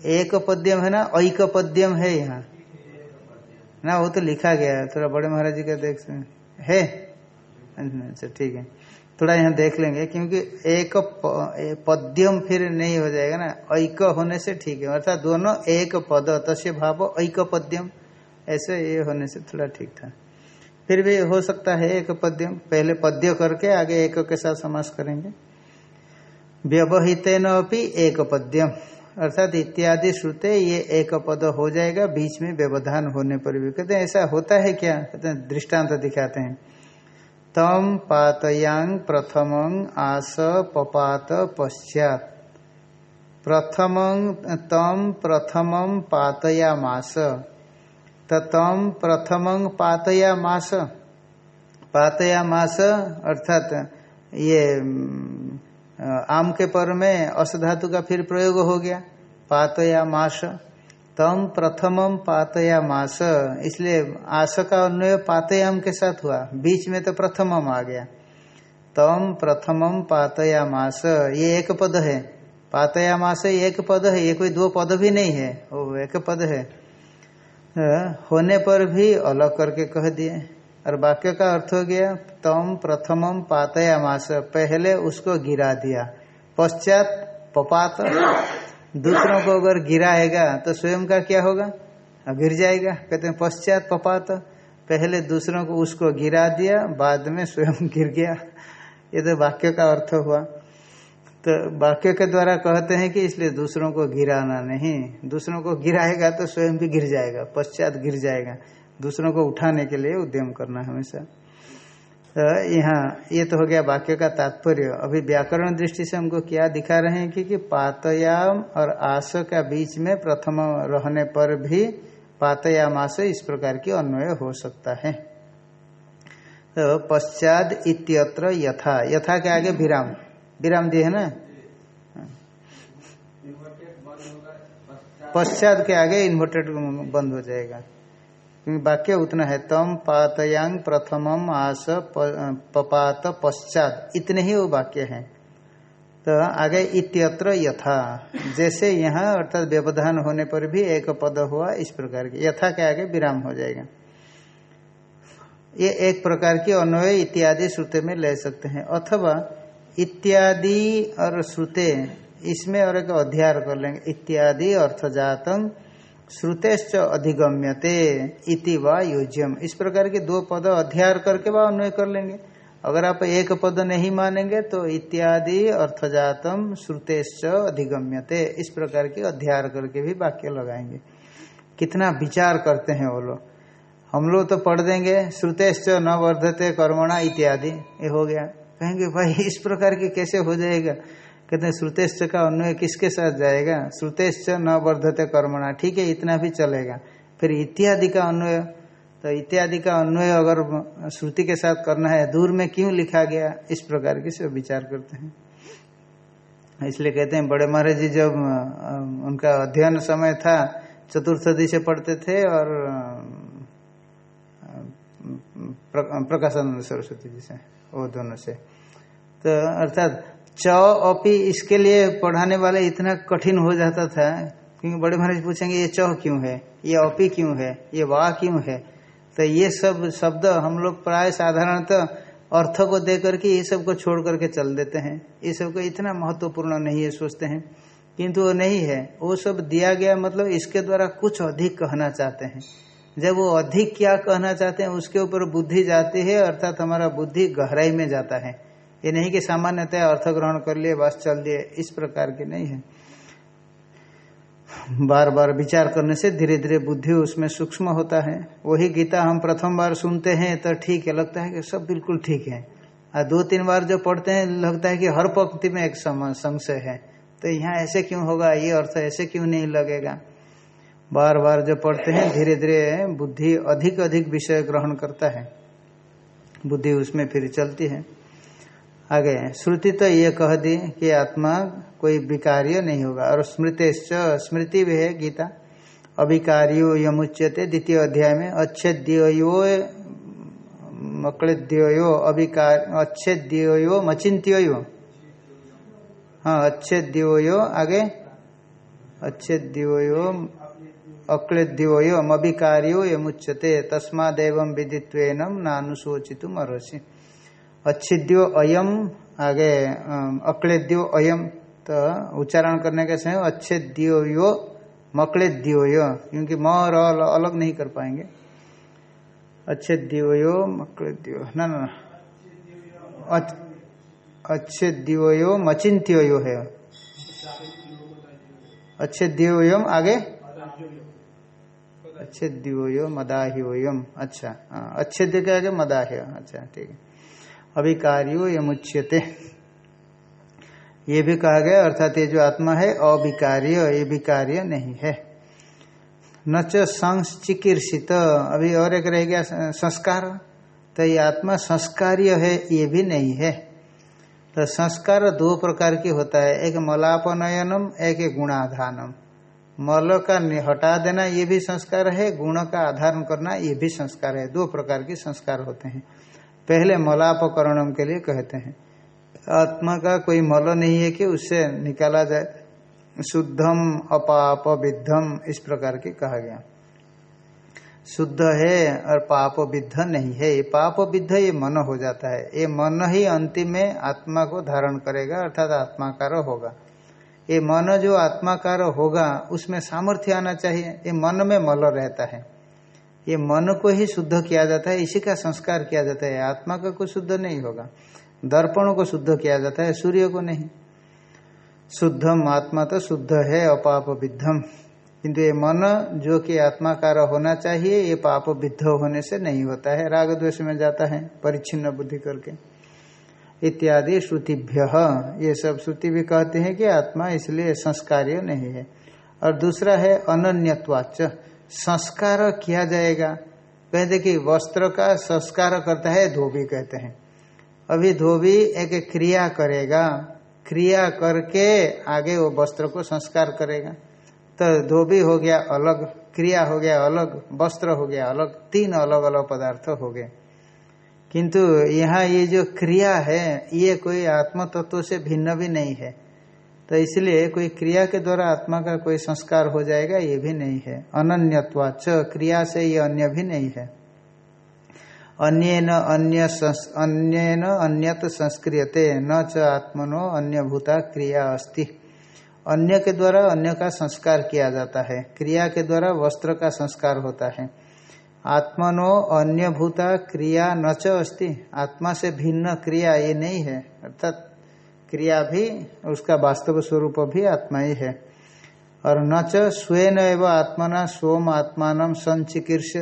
A: एक पद्यम है ना ऐक पद्यम है यहाँ। ना, वो तो लिखा गया है, थोड़ा बड़े महाराज जी का देख है? अच्छा ठीक है। थोड़ा यहाँ देख लेंगे, क्योंकि एक पद्यम फिर नहीं हो जाएगा ना। ऐक होने से ठीक है, अर्थात दोनों एक पद, तस्य भाव, ऐक पद्यम। ऐसे ये होने से थोड़ा ठीक था। फिर भी हो सकता है एक पद्यम। पहले पद्य करके आगे एक के साथ समास करेंगे। व्यवहितेन अपनी एक पद्यम। अर्थात इत्यादि श्रुते ये एक पद हो जाएगा, बीच में व्यवधान होने पर भी। कहते हैं, ऐसा होता है क्या? कहते हैं, दृष्टांत दिखाते हैं। तम पातयांग प्रथम आस पपात पश्चात। प्रथम तम प्रथम पातया मास तम प्रथम पातया मास पातया मास अर्थात ये आम के पर में अस धातु का फिर प्रयोग हो गया। पातया मास तम प्रथमम पातया मास इसलिए आस का अन्वय पातयाम के साथ हुआ। बीच में तो प्रथमम आ गया। तम प्रथमम पातया मास ये एक पद है। पातया मास एक पद है। ये कोई दो पद भी नहीं है। वो एक पद है। होने पर भी अलग करके कह दिए। और वाक्य का अर्थ हो गया, तम प्रथमम पातया मास पहले उसको गिरा दिया। पश्चात पपात दूसरों को अगर गिराएगा तो स्वयं का क्या होगा? गिर जाएगा। कहते हैं, पश्चात पपात। पहले दूसरों को उसको गिरा दिया, बाद में स्वयं गिर गया। ये तो वाक्य का अर्थ हुआ। तो वाक्य के द्वारा कहते हैं कि इसलिए दूसरों को गिराना नहीं। दूसरों को गिराएगा तो स्वयं भी गिर जाएगा, पश्चात गिर जाएगा। दूसरों को उठाने के लिए उद्यम करना हमेशा। तो यहाँ ये तो हो गया वाक्य का तात्पर्य। अभी व्याकरण दृष्टि से हमको क्या दिखा रहे हैं कि, कि पातयाम और आस का बीच में प्रथम रहने पर भी पातयाम आस इस प्रकार की अन्वय हो सकता है। तो पश्चात इत्यत्र यथा। यथा के आगे विराम। विराम दिए है ना? पश्चात के आगे इन्वर्टेड बंद हो जाएगा। क्योंकि वाक्य उतना है, तम पातयांग प्रथमम आस पपात पश्चात। इतने ही वो वाक्य है। तो आगे इत्यत्र यथा। जैसे यहाँ अर्थात व्यवधान होने पर भी एक पद हुआ, इस प्रकार के। यथा के आगे विराम हो जाएगा। ये एक प्रकार की अन्वय इत्यादि श्रुते में ले सकते हैं। अथवा इत्यादि और श्रुते इसमें और एक अध्याय कर लेंगे। इत्यादि अर्थजातम श्रुतेश्च अधिगम्यते इति व योज्यम। इस प्रकार के दो पद अध्याय करके वह अन्वय कर लेंगे। अगर आप एक पद नहीं मानेंगे तो इत्यादि अर्थजातम श्रुतेश्च अधिगम्यते। इस प्रकार के अध्याय करके भी वाक्य लगाएँगे। कितना विचार करते हैं वो लोग। हम लोग तो पढ़ देंगे, श्रुतेश्च न वर्धते कर्मणा इत्यादि। ये हो गया। कहेंगे, भाई, इस प्रकार के कैसे हो जाएगा? कहते हैं, श्रुतेश्च का अन्वय किसके साथ जाएगा? श्रुतेश्च न वर्धते कर्मणा। ठीक है, इतना भी चलेगा। फिर इत्यादि का अन्वय तो इत्यादि का अन्वय अगर श्रुति के साथ करना है, दूर में क्यों लिखा गया? इस प्रकार की सब विचार करते हैं। इसलिए कहते हैं, बड़े महाराज जी जब उनका अध्ययन समय था चतुर्थदी से पढ़ते थे और प्रकाशानंद सरस्वती जी से वो दोनों से। तो अर्थात च अपी इसके लिए पढ़ाने वाले इतना कठिन हो जाता था, क्योंकि बड़े महाराज पूछेंगे, ये च क्यों है? ये अपी क्यों है? ये वाह क्यों है? तो ये सब शब्द हम लोग प्राय साधारणतः अर्थ को दे करके ये सबको छोड़ करके चल देते हैं। ये सबको इतना महत्वपूर्ण नहीं है, सोचते हैं। किंतु वो नहीं है। वो सब दिया गया मतलब इसके द्वारा कुछ अधिक कहना चाहते हैं। जब वो अधिक क्या कहना चाहते हैं, उसके ऊपर बुद्धि जाती है, अर्थात हमारा बुद्धि गहराई में जाता है। ये नहीं कि सामान्यतः अर्थ ग्रहण कर लिए, बस चल दिए। इस प्रकार के नहीं है। बार बार विचार करने से धीरे धीरे बुद्धि उसमें सूक्ष्म होता है। वही गीता हम प्रथम बार सुनते हैं तो ठीक है, लगता है कि सब बिल्कुल ठीक है। और दो तीन बार जो पढ़ते हैं, लगता है कि हर पंक्ति में एक संशय है। तो यहाँ ऐसे क्यों होगा? ये अर्थ ऐसे क्यों नहीं लगेगा? बार बार जो पढ़ते हैं धीरे धीरे बुद्धि अधिक अधिक विषय ग्रहण करता है। बुद्धि उसमें फिर चलती है। आगे, श्रुति तो ये कह दी कि आत्मा कोई विकार्य नहीं होगा। और स्मृतिश्च, स्मृति भी है गीता। अभिकार्यो यमुच्यते द्वितीय अध्याय में अच्छेद्यो मकड़द्यो अभिकार अच्छेद्यो मचिंत्यो हाँ अच्छेद्यो आगे अच्छेद्यो अक्लेद्योयम अभिकार्यो यमुच्यते, तस्मादेव विदित्वेनम नानुशोचितुम अर्षि अच्छिद्यो अयम, आगे अक्लेद्यो अयम तो उच्चारण करने के समय अच्छे दियो यो मकले दियो क्योंकि म और अलग नहीं कर पाएँगे। अच्छे दियो यो मकले दियो ना ना। अच्छे दियो मचिंत्यो है। अच्छे दियोयम आगे? अच्छे दिवोयो मदाह्योयम अच्छा हाँ अच्छे के आगे मदाह्य अच्छा ठीक है। अभिकार्यो यमुच्यते। ये भी कहा गया, अर्थात ये जो आत्मा है अविकार्य ये विकार्य नहीं है। न चिकित्सित अभी और एक रह गया, संस्कार। तो ये आत्मा संस्कार्य है, ये भी नहीं है। तो संस्कार दो प्रकार की होता है, एक मलापनयनम, एक गुणाधानम। मल का हटा देना, ये भी संस्कार है, गुण का आधारण करना, ये भी संस्कार है। दो प्रकार के संस्कार होते हैं। पहले मलापकरणम के लिए कहते हैं। आत्मा का कोई मल नहीं है कि उससे निकाला जाए। शुद्धम, अपाप, विद्धम, इस प्रकार की कहा गया। शुद्ध है और पाप विद्ध नहीं है। ये पाप विद्ध, ये मन हो जाता है। ये मन ही अंतिम में आत्मा को धारण करेगा, अर्थात आत्माकार होगा। ये मन जो आत्माकार होगा, उसमें सामर्थ्य आना चाहिए। ये मन में मल रहता है। ये मन को ही शुद्ध किया जाता है, इसी का संस्कार किया जाता है। आत्मा का कुछ शुद्ध नहीं होगा। दर्पण को शुद्ध किया जाता है, सूर्य को नहीं। शुद्धम आत्मा तो शुद्ध है अपाप विद्धम किंतु ये मन जो कि आत्माकार होना चाहिए, ये पाप विद्ध होने से नहीं होता है। राग द्वेष में जाता है, परिच्छिन्न बुद्धि करके। इत्यादि श्रुतिभ्य। ये सब श्रुति भी कहते हैं कि आत्मा इसलिए संस्कार्य नहीं है। और दूसरा है अनन्यवाच संस्कार किया जाएगा। कहते कि वस्त्र का संस्कार करता है, धोबी कहते हैं। अभी धोबी एक क्रिया करेगा। क्रिया करके आगे वो वस्त्र को संस्कार करेगा। तो धोबी हो गया अलग, क्रिया हो गया अलग, वस्त्र हो गया अलग, तीन अलग अलग पदार्थ हो गए। किंतु यहाँ ये जो क्रिया है, ये कोई आत्म तत्व से भिन्न भी नहीं है। तो इसलिए कोई क्रिया के द्वारा आत्मा का कोई संस्कार हो जाएगा, ये भी नहीं है। अनन्यत्वाच क्रिया से ये अन्य भी नहीं है। अन्य न अन्य अन्य अन्यत संस्क्रियते, न च आत्मनो अन्य भूता क्रिया अस्ति। अन्य के द्वारा अन्य का संस्कार किया जाता है। क्रिया के द्वारा वस्त्र का संस्कार होता है। आत्मनो अन्य भूता क्रिया न च अस्ति। आत्मा से भिन्न क्रिया ये नहीं है, अर्थात क्रिया भी, उसका वास्तव स्वरूप भी आत्मा ही। है और न च स्वयं एवं आत्मना सोम आत्मान संचिकीर्ष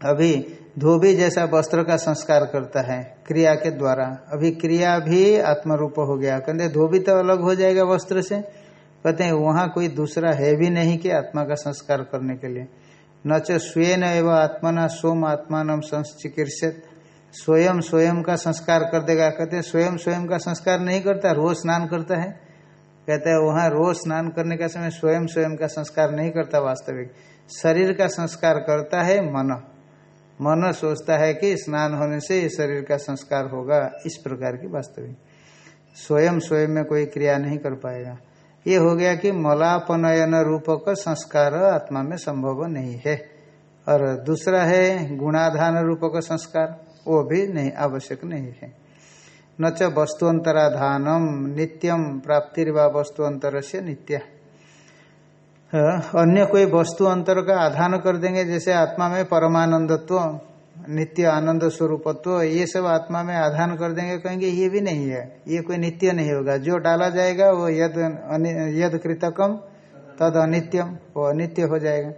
A: अभी धोबी जैसा वस्त्र का संस्कार करता है क्रिया के द्वारा। अभी क्रिया भी आत्मरूप हो गया। कहते धोबी तो अलग हो जाएगा वस्त्र से। कहते हैं, वहाँ कोई दूसरा है भी नहीं कि आत्मा का संस्कार करने के लिए। न च स्वयं एवं आत्मना सोम आत्मान संचिकित्सित स्वयं स्वयं का संस्कार कर देगा। कहते हैं, स्वयं स्वयं का संस्कार नहीं करता, रोज स्नान करता है। कहते हैं, वहाँ रोज स्नान करने का समय स्वयं स्वयं का संस्कार नहीं करता वास्तविक। शरीर का संस्कार करता है मन। मन सोचता है कि स्नान होने से शरीर का संस्कार होगा, इस प्रकार की वास्तविक। स्वयं स्वयं में कोई क्रिया नहीं कर पाएगा। ये हो गया कि मलापनयन रूप का संस्कार आत्मा में संभव नहीं है। और दूसरा है, गुणाधान रूप का संस्कार। वो भी नहीं, आवश्यक नहीं है। न च वस्तुअंतराधानम, नित्यम प्राप्तिर्वा वस्तुअंतर से नित्य अन्य कोई वस्तु अंतर का आधान कर देंगे, जैसे आत्मा में परमानंदत्व, नित्य आनंद स्वरूपत्व, ये सब आत्मा में आधान कर देंगे, कहेंगे ये भी नहीं है, ये कोई नित्य नहीं होगा। जो डाला जाएगा, वो यद यद कृतकम, तद अनित्यम, वो अनित्य हो जाएगा।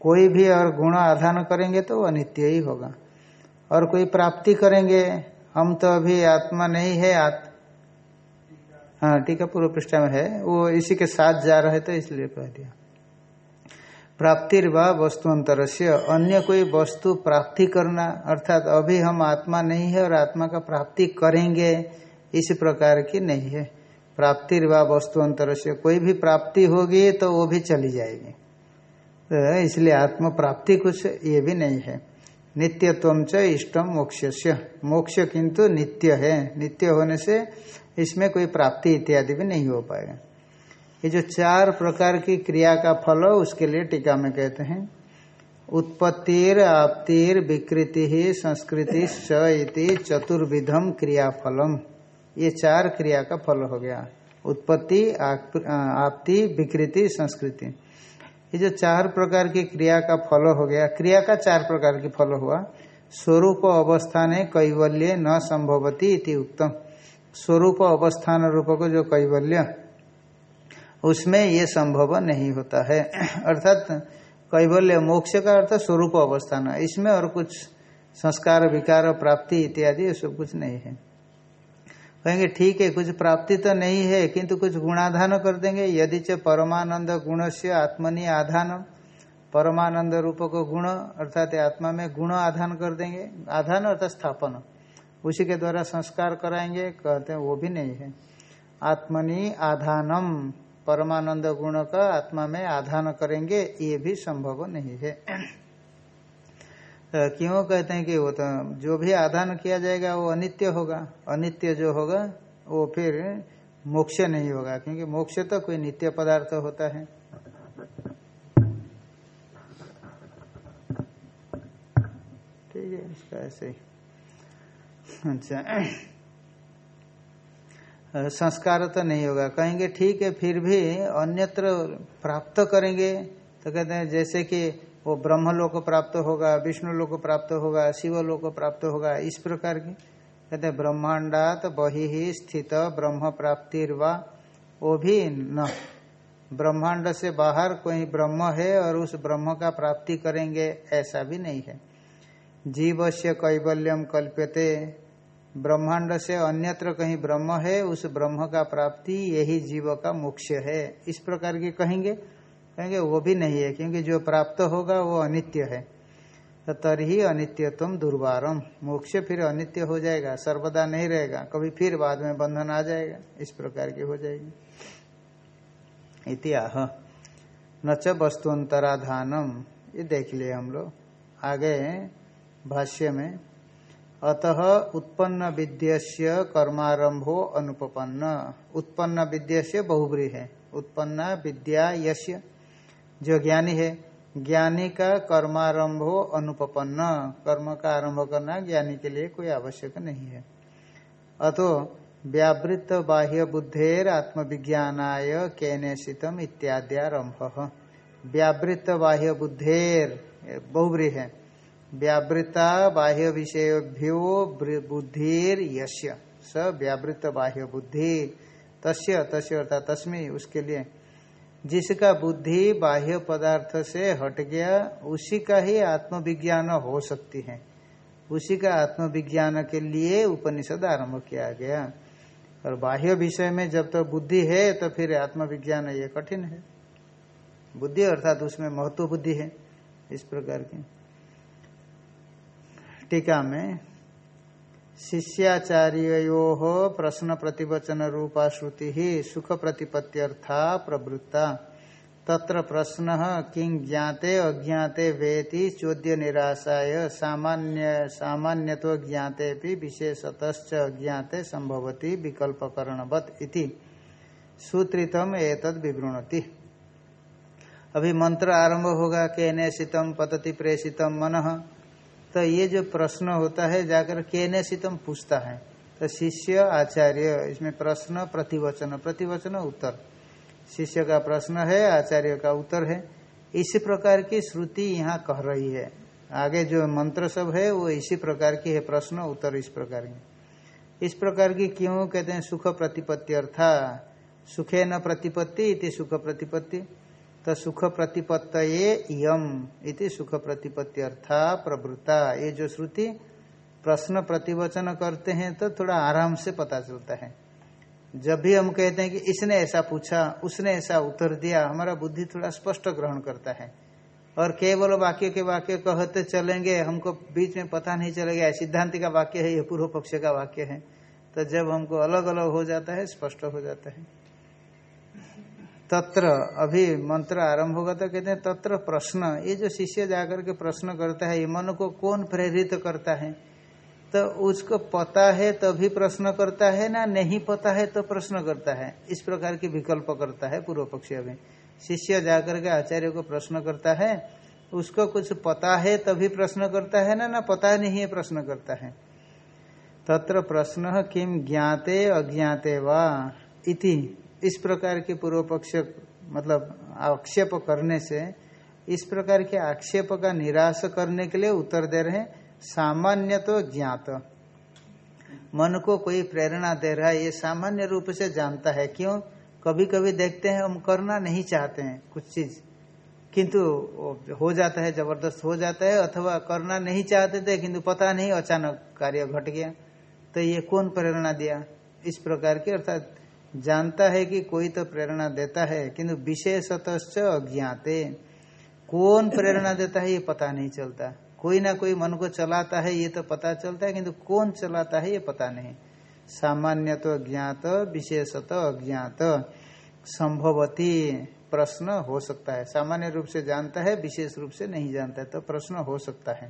A: कोई भी और गुण आधान करेंगे तो वो अनित्य ही होगा। और कोई प्राप्ति करेंगे? हम तो अभी आत्मा नहीं है, आत हाँ ठीक है पूर्व पृष्ठा में है। वो इसी के साथ जा रहे तो इसलिए कह दिया। प्राप्तिर व से अन्य कोई वस्तु प्राप्ति करना, अर्थात अभी हम आत्मा नहीं है और आत्मा का प्राप्ति करेंगे, इस प्रकार की नहीं है। प्राप्तिर व वस्तुअंतर से कोई भी प्राप्ति होगी तो वो भी चली जाएगी। तो इसलिए आत्म प्राप्ति कुछ ये भी नहीं है। नित्यत्व च इष्टम मोक्ष मोक्ष किंतु नित्य है। नित्य होने से इसमें कोई प्राप्ति इत्यादि भी नहीं हो पाएगा। ये जो चार प्रकार की क्रिया का फल उसके लिए टीका में कहते हैं, उत्पत्तिर, आपतिर, विकृति ही संस्कृति इति चतुर्विधम क्रियाफलम। ये चार क्रिया का फल हो गया। उत्पत्ति आपति, विकृति, संस्कृति। ये जो चार प्रकार की क्रिया का फल हो गया, क्रिया का चार प्रकार की फल हुआ। स्वरूप अवस्थान कैवल्य न संभवती इति उत्तम स्वरूप अवस्थान रूप को जो कैवल्य, उसमें ये संभव नहीं होता है। अर्थात कैवल्य मोक्ष का अर्थ स्वरूप अवस्थान इसमें और कुछ संस्कार, विकार, प्राप्ति इत्यादि ये सब कुछ नहीं है। कहेंगे, ठीक है, कुछ प्राप्ति तो नहीं है, किंतु कुछ गुणाधान कर देंगे। यदि च परमानंद गुण से आत्मनि आधान परमानंद रूप को गुण, अर्थात आत्मा में गुण आधान कर देंगे। आधान अर्थात स्थापन। उसी के द्वारा संस्कार कराएँगे, कहते हैं, वो भी नहीं है। आत्मनि आधानम। परमानंद गुण का आत्मा में आधान करेंगे, ये भी संभव नहीं है। क्यों कहते हैं कि वो तो जो भी आधान किया जाएगा वो अनित्य होगा। अनित्य जो होगा, वो फिर मोक्ष नहीं होगा, क्योंकि मोक्ष तो कोई नित्य पदार्थ होता है। ठीक है, इसका ऐसे ही। अच्छा। संस्कार तो नहीं होगा। कहेंगे, ठीक है, फिर भी अन्यत्र प्राप्त करेंगे। तो कहते हैं, जैसे कि वो ब्रह्म लोक प्राप्त होगा विष्णु लोक प्राप्त होगा शिव लोक प्राप्त होगा, इस प्रकार की। कहते हैं, ब्रह्मांडात बही ही स्थित ब्रह्म प्राप्तिर्वा वो भी न ब्रह्मांड से बाहर कोई ब्रह्म है और उस ब्रह्म का प्राप्ति करेंगे, ऐसा भी नहीं है। जीव से कैवल्यम कल्प्यते। ब्रह्मांड से अन्यत्र कहीं ब्रह्म है, उस ब्रह्म का प्राप्ति यही जीव का मुख्य है। इस प्रकार के कहेंगे। कहेंगे, वो भी नहीं है, क्योंकि जो प्राप्त होगा वो अनित्य है। तो तरही अनित्य तुम दुर्वारम मोक्ष फिर अनित्य हो जाएगा, सर्वदा नहीं रहेगा, कभी फिर बाद में बंधन आ जाएगा, इस प्रकार की हो जाएगी। इतिहा न च वस्तुअंतराधानम ये देख लिए हम लोग। आगे भाष्य में, अतः उत्पन्न विद्यस्य कर्मारंभो अनुपन्न उत्पन्न विद्यस्य बहुब्री है उत्पन्न विद्या यश्य जो ज्ञानी है, ज्ञानी का कर्मारंभो अनुपन्न कर्म का आरंभ करना ज्ञानी के लिए कोई आवश्यक नहीं है। अतो व्यावृत बाह्य बुद्धेर आत्मविज्ञानाय केनेशितम इत्याद्यारंभ व्यावृत बाह्य बुद्धेर बहुब्री है। व्यावृता बाह्य विषयभ्यो बुद्धिर यश्य स व्यावृत बाह्य बुद्धि। तस्य तस्य अर्थात तस्मी, उसके लिए जिसका बुद्धि बाह्य पदार्थ से हट गया, उसी का ही आत्मविज्ञान हो सकती है। उसी का आत्मविज्ञान के लिए उपनिषद आरंभ किया गया। और बाह्य विषय में जब तक तो बुद्धि है तो फिर आत्मविज्ञान ये कठिन है। बुद्धि अर्थात उसमें महत्व बुद्धि है, इस प्रकार की। टीका में शिष्याचार्यो प्रश्न प्रतिवचन रूपा श्रुति ही सुख प्रतिपत्त्यर्था प्रवृत्ता। तत्र प्रश्न किं ज्ञाते, अज्ञाते वेति, चोद्य निराशाय, सामान्य, सामान्यतो ज्ञाते भी विशेषत अज्ञाते संभवती विकल्पकरणवत इति। सूत्रितम एतद विवृणति। अभी मंत्र आरंभ होगा केने शीतम पतति प्रेषितम मन। तो ये जो प्रश्न होता है, जाकर केने शीतम पूछता है। तो शिष्य आचार्य, इसमें प्रश्न, प्रतिवचन प्रतिवचन, उत्तर। शिष्य का प्रश्न है, आचार्य का उत्तर है। इसी प्रकार की श्रुति यहाँ कह रही है। आगे जो मंत्र सब है, वो इसी प्रकार की है प्रश्न, उत्तर इस प्रकार की। इस प्रकार की क्यों कहते हैं? सुख प्रतिपत्ति अर्था सुखे न प्रतिपत्ति इति सुख प्रतिपत्ति। तो सुख प्रतिपत्त यम इति सुख प्रतिपत्ति अर्था प्रवृत्ता ये जो श्रुति प्रश्न प्रतिवचन करते हैं तो थोड़ा आराम से पता चलता है। जब भी हम कहते हैं कि इसने ऐसा पूछा, उसने ऐसा उत्तर दिया, हमारा बुद्धि थोड़ा स्पष्ट ग्रहण करता है। और केवल वाक्य के वाक्य कहते चलेंगे, हमको बीच में पता नहीं चलेगा सिद्धांति का वाक्य है यह पूर्व पक्ष का वाक्य है। तो जब हमको अलग अलग हो जाता है, स्पष्ट हो जाता है। तत्र, अभी मंत्र आरंभ होगा तो कहते हैं तत्र प्रश्न। ये जो शिष्य जाकर के प्रश्न करता है, ये मन को कौन प्रेरित करता है? तो उसको पता है तभी प्रश्न करता है, ना नहीं पता है तो प्रश्न करता है। इस प्रकार की विकल्प करता है पूर्व पक्षी अभी शिष्य जाकर के आचार्य को प्रश्न करता है, उसको कुछ पता है तभी प्रश्न करता है, ना ना पता नहीं है, प्रश्न करता है। तत्र प्रश्न किम ज्ञाते अज्ञाते वा इति। इस प्रकार के पूर्व पक्ष मतलब आक्षेप करने से, इस प्रकार के आक्षेप का निराश करने के लिए उत्तर दे रहे हैं, सामान्य तो ज्ञात। मन को कोई प्रेरणा दे रहा है, ये सामान्य रूप से जानता है। क्यों? कभी कभी देखते हैं, हम करना नहीं चाहते हैं कुछ चीज़। किंतु हो जाता है, ज़बरदस्त हो जाता है, अथवा करना नहीं चाहते थे, किंतु पता नहीं, अचानक कार्य घट गया। तो ये कौन प्रेरणा दिया? इस प्रकार की, अर्थात जानता है कि कोई तो प्रेरणा देता है, किंतु विशेषत अज्ञाते। कौन प्रेरणा देता है, ये पता नहीं चलता। कोई ना कोई मन को चलाता है, ये तो पता चलता है, किंतु कौन चलाता है, ये पता नहीं। सामान्य तो अज्ञात विशेषत अज्ञात। संभवती प्रश्न हो सकता है। सामान्य रूप से जानता है, विशेष रूप से नहीं जानता है तो प्रश्न हो सकता है।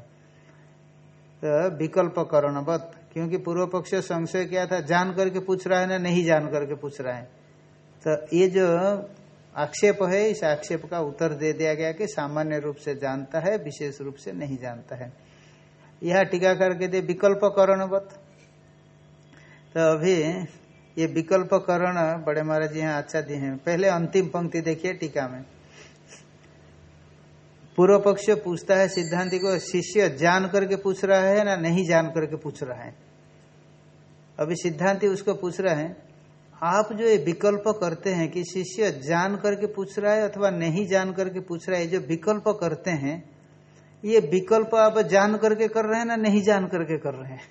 A: तो विकल्प करणवत क्योंकि पूर्व पक्ष संशय क्या था, जान करके पूछ रहा है ना, नहीं जान करके पूछ रहा है। तो ये जो आक्षेप है, इस आक्षेप का उत्तर दे दिया गया कि सामान्य रूप से जानता है, विशेष रूप से नहीं जानता है। यह टीकाकार के दे विकल्प करणवत तो अभी ये विकल्प करण बड़े महाराज जी अच्छा दिए हैं। पहले अंतिम पंक्ति देखिए टीका में। पूर्व पक्ष पूछता है सिद्धांति को, शिष्य जान करके पूछ रहा है ना, नहीं जान करके पूछ रहा है? अभी सिद्धांति उसको पूछ रहा है, आप जो ये विकल्प करते हैं कि शिष्य जान करके पूछ रहा है अथवा नहीं जान करके पूछ रहा है जो विकल्प करते हैं, ये विकल्प आप जान करके कर रहे हैं ना नहीं जान करके कर रहे हैं?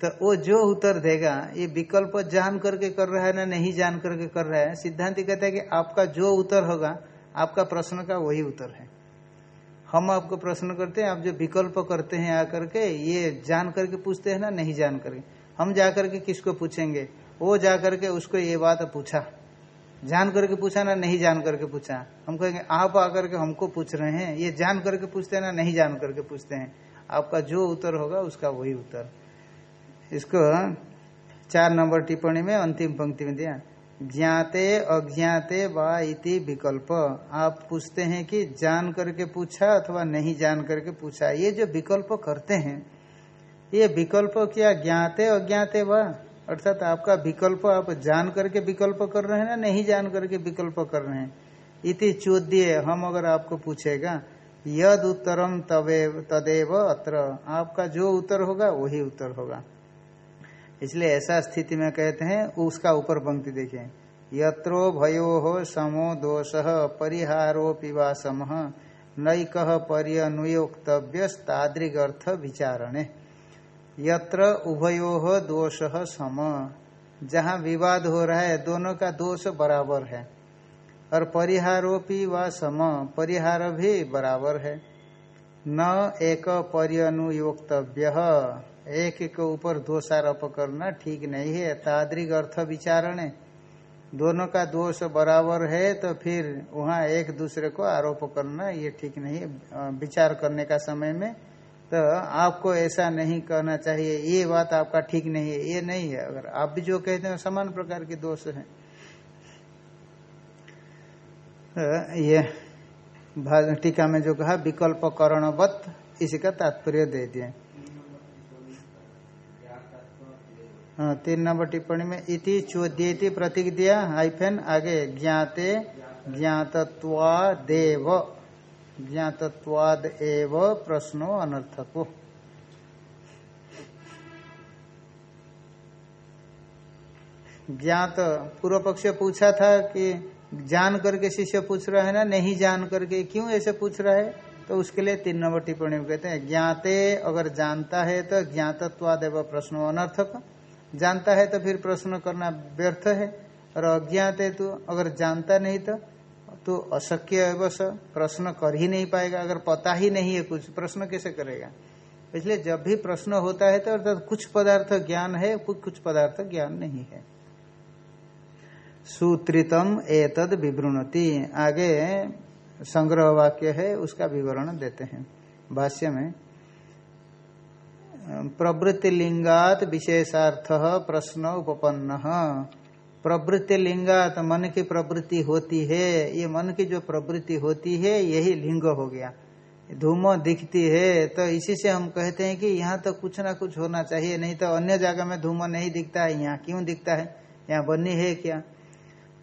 A: तो वो जो उत्तर देगा, ये विकल्प जान करके कर रहा है ना नहीं जान करके कर रहा है, सिद्धांत कहता है कि आपका जो उत्तर होगा, आपका प्रश्न का वही उत्तर है। हम आपको प्रश्न करते हैं, आप जो विकल्प करते हैं आकर के, ये जान करके पूछते हैं ना, नहीं जान करके हम जाकर के किसको पूछेंगे? वो जा करके उसको ये बात पूछा। जान करके पूछा ना, नहीं जान करके पूछा। हम कहेंगे, आप आकर के हमको पूछ रहे हैं, ये जान करके पूछते हैं ना, नहीं जान करके पूछते हैं। आपका जो उत्तर होगा, उसका वही उत्तर। इसको चार नंबर टिप्पणी में अंतिम पंक्ति में दिया। ज्ञाते अज्ञाते वा इति विकल्प। आप पूछते हैं कि जान करके पूछा अथवा नहीं जान करके पूछा, ये जो विकल्प करते हैं, ये विकल्प क्या ज्ञाते अज्ञाते वा? अर्थात आपका विकल्प, आप जान करके विकल्प कर रहे हैं ना, नहीं जान करके विकल्प कर रहे हैं? इति चोद्य, हम अगर आपको पूछेगा यद उत्तरम तवेव तदेव अत्र। आपका जो उत्तर होगा, वही उत्तर होगा। इसलिए ऐसा स्थिति में कहते हैं, उसका ऊपर पंक्ति देखें। यत्रो भयो हो समो दोष परिहारो पिवा सम, नैक पर्यनुयोक्तव्य तादृग अर्थ विचारणे। यत्र उभयो दोष सम। जहाँ विवाद हो रहा है, दोनों का दोष बराबर है। और परिहारोपी व सम, परिहार भी बराबर है। न एक पर्यनुयोक्तव्य। एक के ऊपर दोषारोप करना ठीक नहीं है ताद्रिक अर्थ विचारण दोनों का दोष बराबर है तो फिर वहाँ एक दूसरे को आरोप करना ये ठीक नहीं है। विचार करने का समय में तो आपको ऐसा नहीं करना चाहिए, ये बात आपका ठीक नहीं है, ये नहीं है। अगर आप भी जो कहते हैं, समान प्रकार के दोष है। तो ये टीका में जो कहा विकल्प करणवत इसी का तात्पर्य दे दिए हाँ तीन नंबर टिप्पणी में, इति चोद्येति प्रतीक दिया हाइफेन, आगे ज्ञाते ज्ञातत्वादेव ज्ञातत्वाद एव प्रश्नो अनर्थको। ज्ञात पूर्व पक्ष पूछा था कि जान करके शिष्य पूछ रहा है ना, नहीं जान करके, क्यों ऐसे पूछ रहा है? तो उसके लिए तीन नंबर टिप्पणी में कहते हैं, ज्ञाते अगर जानता है तो ज्ञातत्वादेव प्रश्नो अनर्थक। जानता है तो फिर प्रश्न करना व्यर्थ है। और अज्ञात है तो अगर जानता नहीं तो तो अशक्य है बस। प्रश्न कर ही नहीं पाएगा, अगर पता ही नहीं है कुछ, प्रश्न कैसे करेगा? इसलिए जब भी प्रश्न होता है तो अर्थात कुछ पदार्थ ज्ञान है, कुछ कुछ पदार्थ ज्ञान नहीं है। सूत्रितम एतद विवृणति। आगे संग्रह वाक्य है, उसका विवरण देते हैं। भाष्य में प्रवृत्ति लिंगात विशेषार्थ प्रश्न उपपन्न। प्रवृत्ति लिंगात मन की प्रवृत्ति होती है, ये मन की जो प्रवृत्ति होती है, यही लिंग हो गया। धूमो दिखती है तो इसी से हम कहते हैं कि यहाँ तो कुछ ना कुछ होना चाहिए, नहीं तो अन्य जगह में धूम नहीं दिखता है, यहाँ क्यों दिखता है, यहाँ बनी है क्या?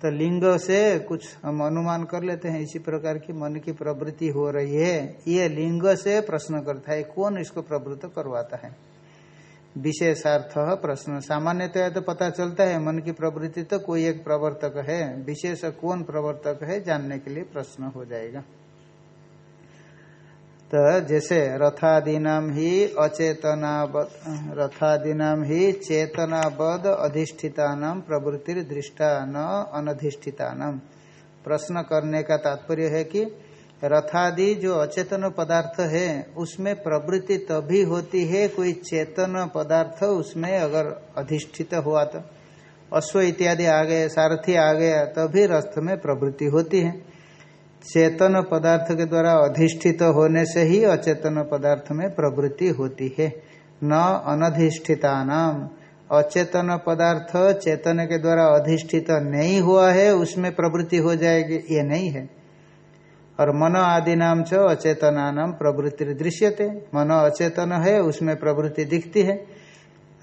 A: तो लिंग से कुछ हम अनुमान कर लेते हैं, इसी प्रकार की मन की प्रवृत्ति हो रही है। ये लिंग से प्रश्न करता है, कौन इसको प्रवृत्त करवाता है? विशेषार्थ प्रश्न। सामान्यतः तो पता चलता है, मन की प्रवृत्ति तो कोई एक प्रवर्तक है। विशेष कौन प्रवर्तक है, जानने के लिए प्रश्न हो जाएगा। तो जैसे रथादीनाम ही अचेतनाबद रथादीनाम ही चेतनाबद अधिष्ठिता प्रवृत्ति दृष्टा न अनधिष्ठिता प्रश्न करने का तात्पर्य है कि रथादि जो अचेतन पदार्थ है, उसमें प्रवृत्ति तभी होती है कोई चेतन पदार्थ उसमें अगर अधिष्ठित हुआ तो। अश्व इत्यादि आ गए सारथी आ गया तभी रथ में प्रवृत्ति होती है। चेतन पदार्थ के द्वारा अधिष्ठित होने से ही अचेतन पदार्थ में प्रवृत्ति होती है। न अनधिष्ठिता नाम अचेतन पदार्थ चेतन के द्वारा अधिष्ठित नहीं हुआ है, उसमें प्रवृत्ति हो जाएगी, ये नहीं है। और मन आदि नाम च अचेतना नाम प्रवृत्ति दृश्यते। मन अचेतन है, उसमें प्रवृत्ति दिखती है।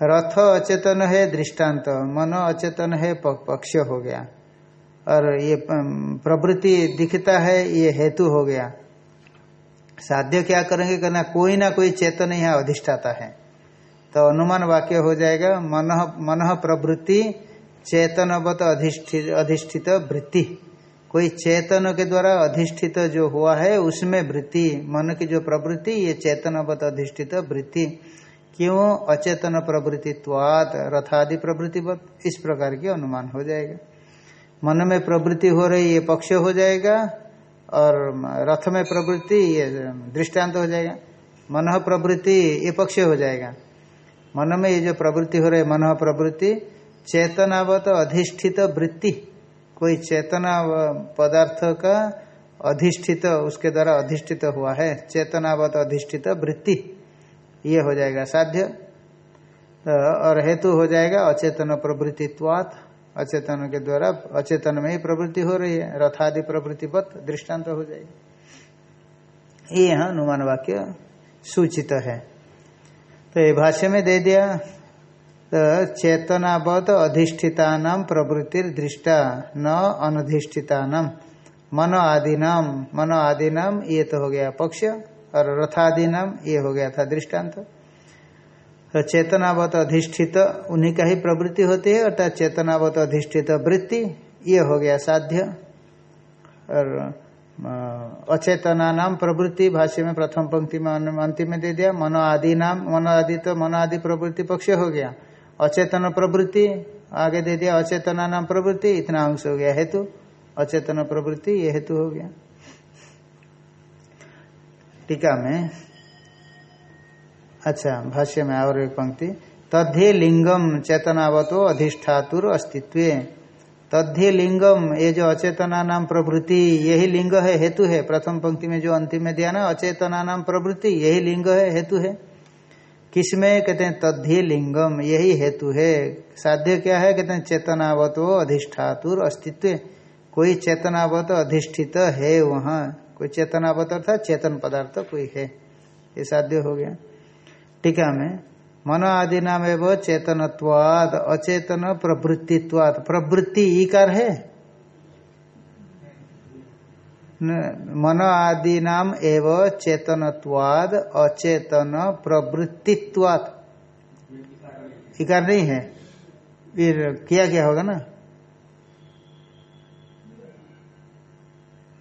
A: रथ अचेतन है, दृष्टांत। मन अचेतन है पक्ष हो गया। और ये प्रवृत्ति दिखता है, ये हेतु हो गया। साध्य क्या करेंगे कहना कोई ना कोई चेतन यहाँ अधिष्ठाता है। तो अनुमान वाक्य हो जाएगा, मन मन प्रवृत्ति, चेतनवत अधिष्ठित अधिष्ठित वृत्ति। कोई चेतन के द्वारा अधिष्ठित जो हुआ है, उसमें वृत्ति, मन की जो प्रवृत्ति, ये चेतनवत अधिष्ठित वृत्ति। क्यों? अचेतन प्रवृत्तित्वाद रथादि प्रवृत्तिवत, इस प्रकार की अनुमान हो जाएगा। मन में प्रवृत्ति हो रही, ये पक्ष हो जाएगा, और रथ में प्रवृत्ति, ये दृष्टांत हो जाएगा। मन प्रवृत्ति, ये पक्ष हो जाएगा। मन में ये जो प्रवृत्ति हो रही है मन प्रवृत्ति, चेतनावत अधिष्ठित वृत्ति। कोई चेतना पदार्थ का अधिष्ठित, उसके द्वारा अधिष्ठित हुआ है, चेतनावत अधिष्ठित वृत्ति, ये हो जाएगा साध्य। और हेतु हो जाएगा अचेतन प्रवृत्तित्वात्। अचेतन के द्वारा अचेतन में ही प्रवृत्ति हो रही है। रथादि प्रवृत्तिपत दृष्टांत तो हो जाएगी। ये यहाँ अनुमान वाक्य सूचित है। तो ये भाष्य में दे दिया तो चेतनावत अधिष्ठिता प्रवृत्ति दृष्टा न अनधिष्ठिता मन आदि नाम मन आदि नाम ये तो हो गया पक्ष, और रथादि नाम ये हो गया था दृष्टांत। तो चेतनावत अधिष्ठित, उन्हीं का ही प्रवृत्ति होती है, अर्थात चेतनावत अधिष्ठित वृत्ति, ये हो गया साध्य। और अचेतना नाम प्रवृत्ति, भाष्य में प्रथम पंक्ति में अंतिम में दे दिया, मनो आदि नाम मनो आदि तो मनो आदि प्रवृत्ति पक्ष हो गया। अचेतन प्रवृत्ति, आगे दे दिया अचेतना नाम प्रवृत्ति, इतना अंश हो गया हेतु। अचेतन प्रवृत्ति, ये हेतु हो गया। टीका में अच्छा भाष्य में और एक पंक्ति। तद्धि लिंगम चेतनावतो अधिष्ठातुर अस्तित्व। तद्धि लिंगम, ये जो अचेतना नाम प्रवृत्ति यही लिंग है, हेतु है। प्रथम पंक्ति में जो अंतिम में दिया ना, अचेतना नाम प्रवृत्ति यही लिंग है, हेतु है। किसमें? कहते हैं तद्धि लिंगम, यही हेतु है। साध्य क्या है? कहते हैं चेतनावत अधिष्ठातुर अस्तित्व। कोई चेतनावत अधिष्ठित है वहाँ? कोई चेतनावत अर्थात चेतन पदार्थ कोई है? ये साध्य हो गया। टीका में मन आदि नाम एवं चेतनत्वाद, अचेतन, प्रवृत्तित्वाद। प्रवृत्ति इकार है? मन आदि नाम एव चेतनत्वाद, अचेतन, प्रवृत्तित्वाद। इकार नहीं है? फिर किया क्या होगा ना?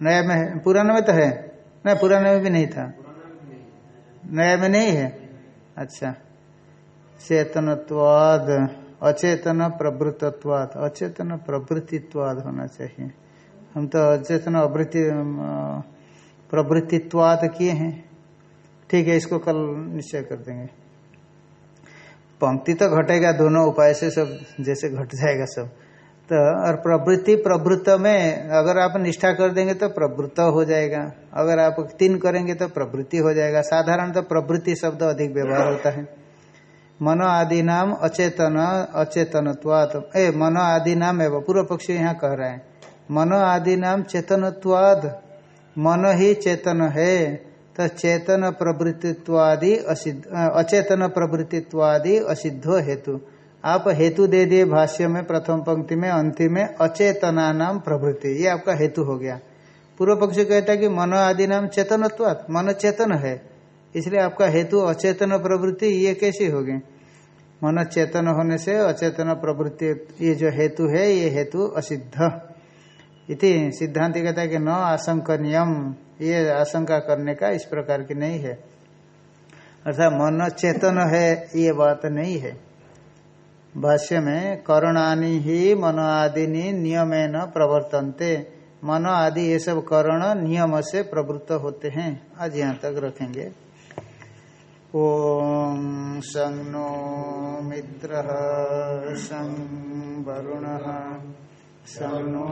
A: नया में पुराना में तो है। नहीं, पुराने में भी नहीं था। नया में नहीं है? अच्छा। चेतनत्वाद, अचेतन प्रवृत्तत्वाद अचेतन प्रवृत्तित्वाद होना चाहिए। हम तो अचेतन अवृत्ति प्रवृत्तित्वात किए हैं। ठीक है, इसको कल निश्चय कर देंगे। पंक्ति तो घटेगा, दोनों उपाय से सब, जैसे घट जाएगा सब। तो और प्रवृत्ति प्रवृत्त में अगर आप निष्ठा कर देंगे तो प्रवृत्त हो जाएगा। अगर आप तीन करेंगे तो प्रवृत्ति हो जाएगा। साधारण तो प्रवृत्ति शब्द अधिक व्यवहार होता है। मनो आदि नाम अचेतन, अचेतनत्वात। ए, मनो आदि नाम एवं पूर्व पक्षी यहाँ कह रहे हैं। मनो आदि नाम चेतनत्वाद मन ही चेतन है। तो चेतन प्रवृत्तित्वादि अचेतन प्रवृत्तित्वादि असिद्धो हेतु। आप हेतु दे दिए भाष्य में, प्रथम पंक्ति में अंतिम में अचेतना नाम प्रवृत्ति ये आपका हेतु हो गया। पूर्व पक्ष कहता है कि मन आदि नाम चेतनत्वाद मन चेतन है। इसलिए आपका हेतु अचेतन प्रवृत्ति ये कैसी होगी? मन चेतन होने से अचेतन प्रवृत्ति ये जो हेतु है, ये हेतु असिद्ध। इति सिद्धांत कहता है कि न आशंकनियम। ये आशंका करने का इस प्रकार की नहीं है। अर्थात मन चेतन है, ये बात नहीं है। भाष्य में करणानि ही मन आदि नियम प्रवर्तन्ते। मन आदि ये सब करण नियम से प्रवृत्त होते हैं। आज यहाँ तक रखेंगे। ओम सं नो मित्र सं वरुण सं नो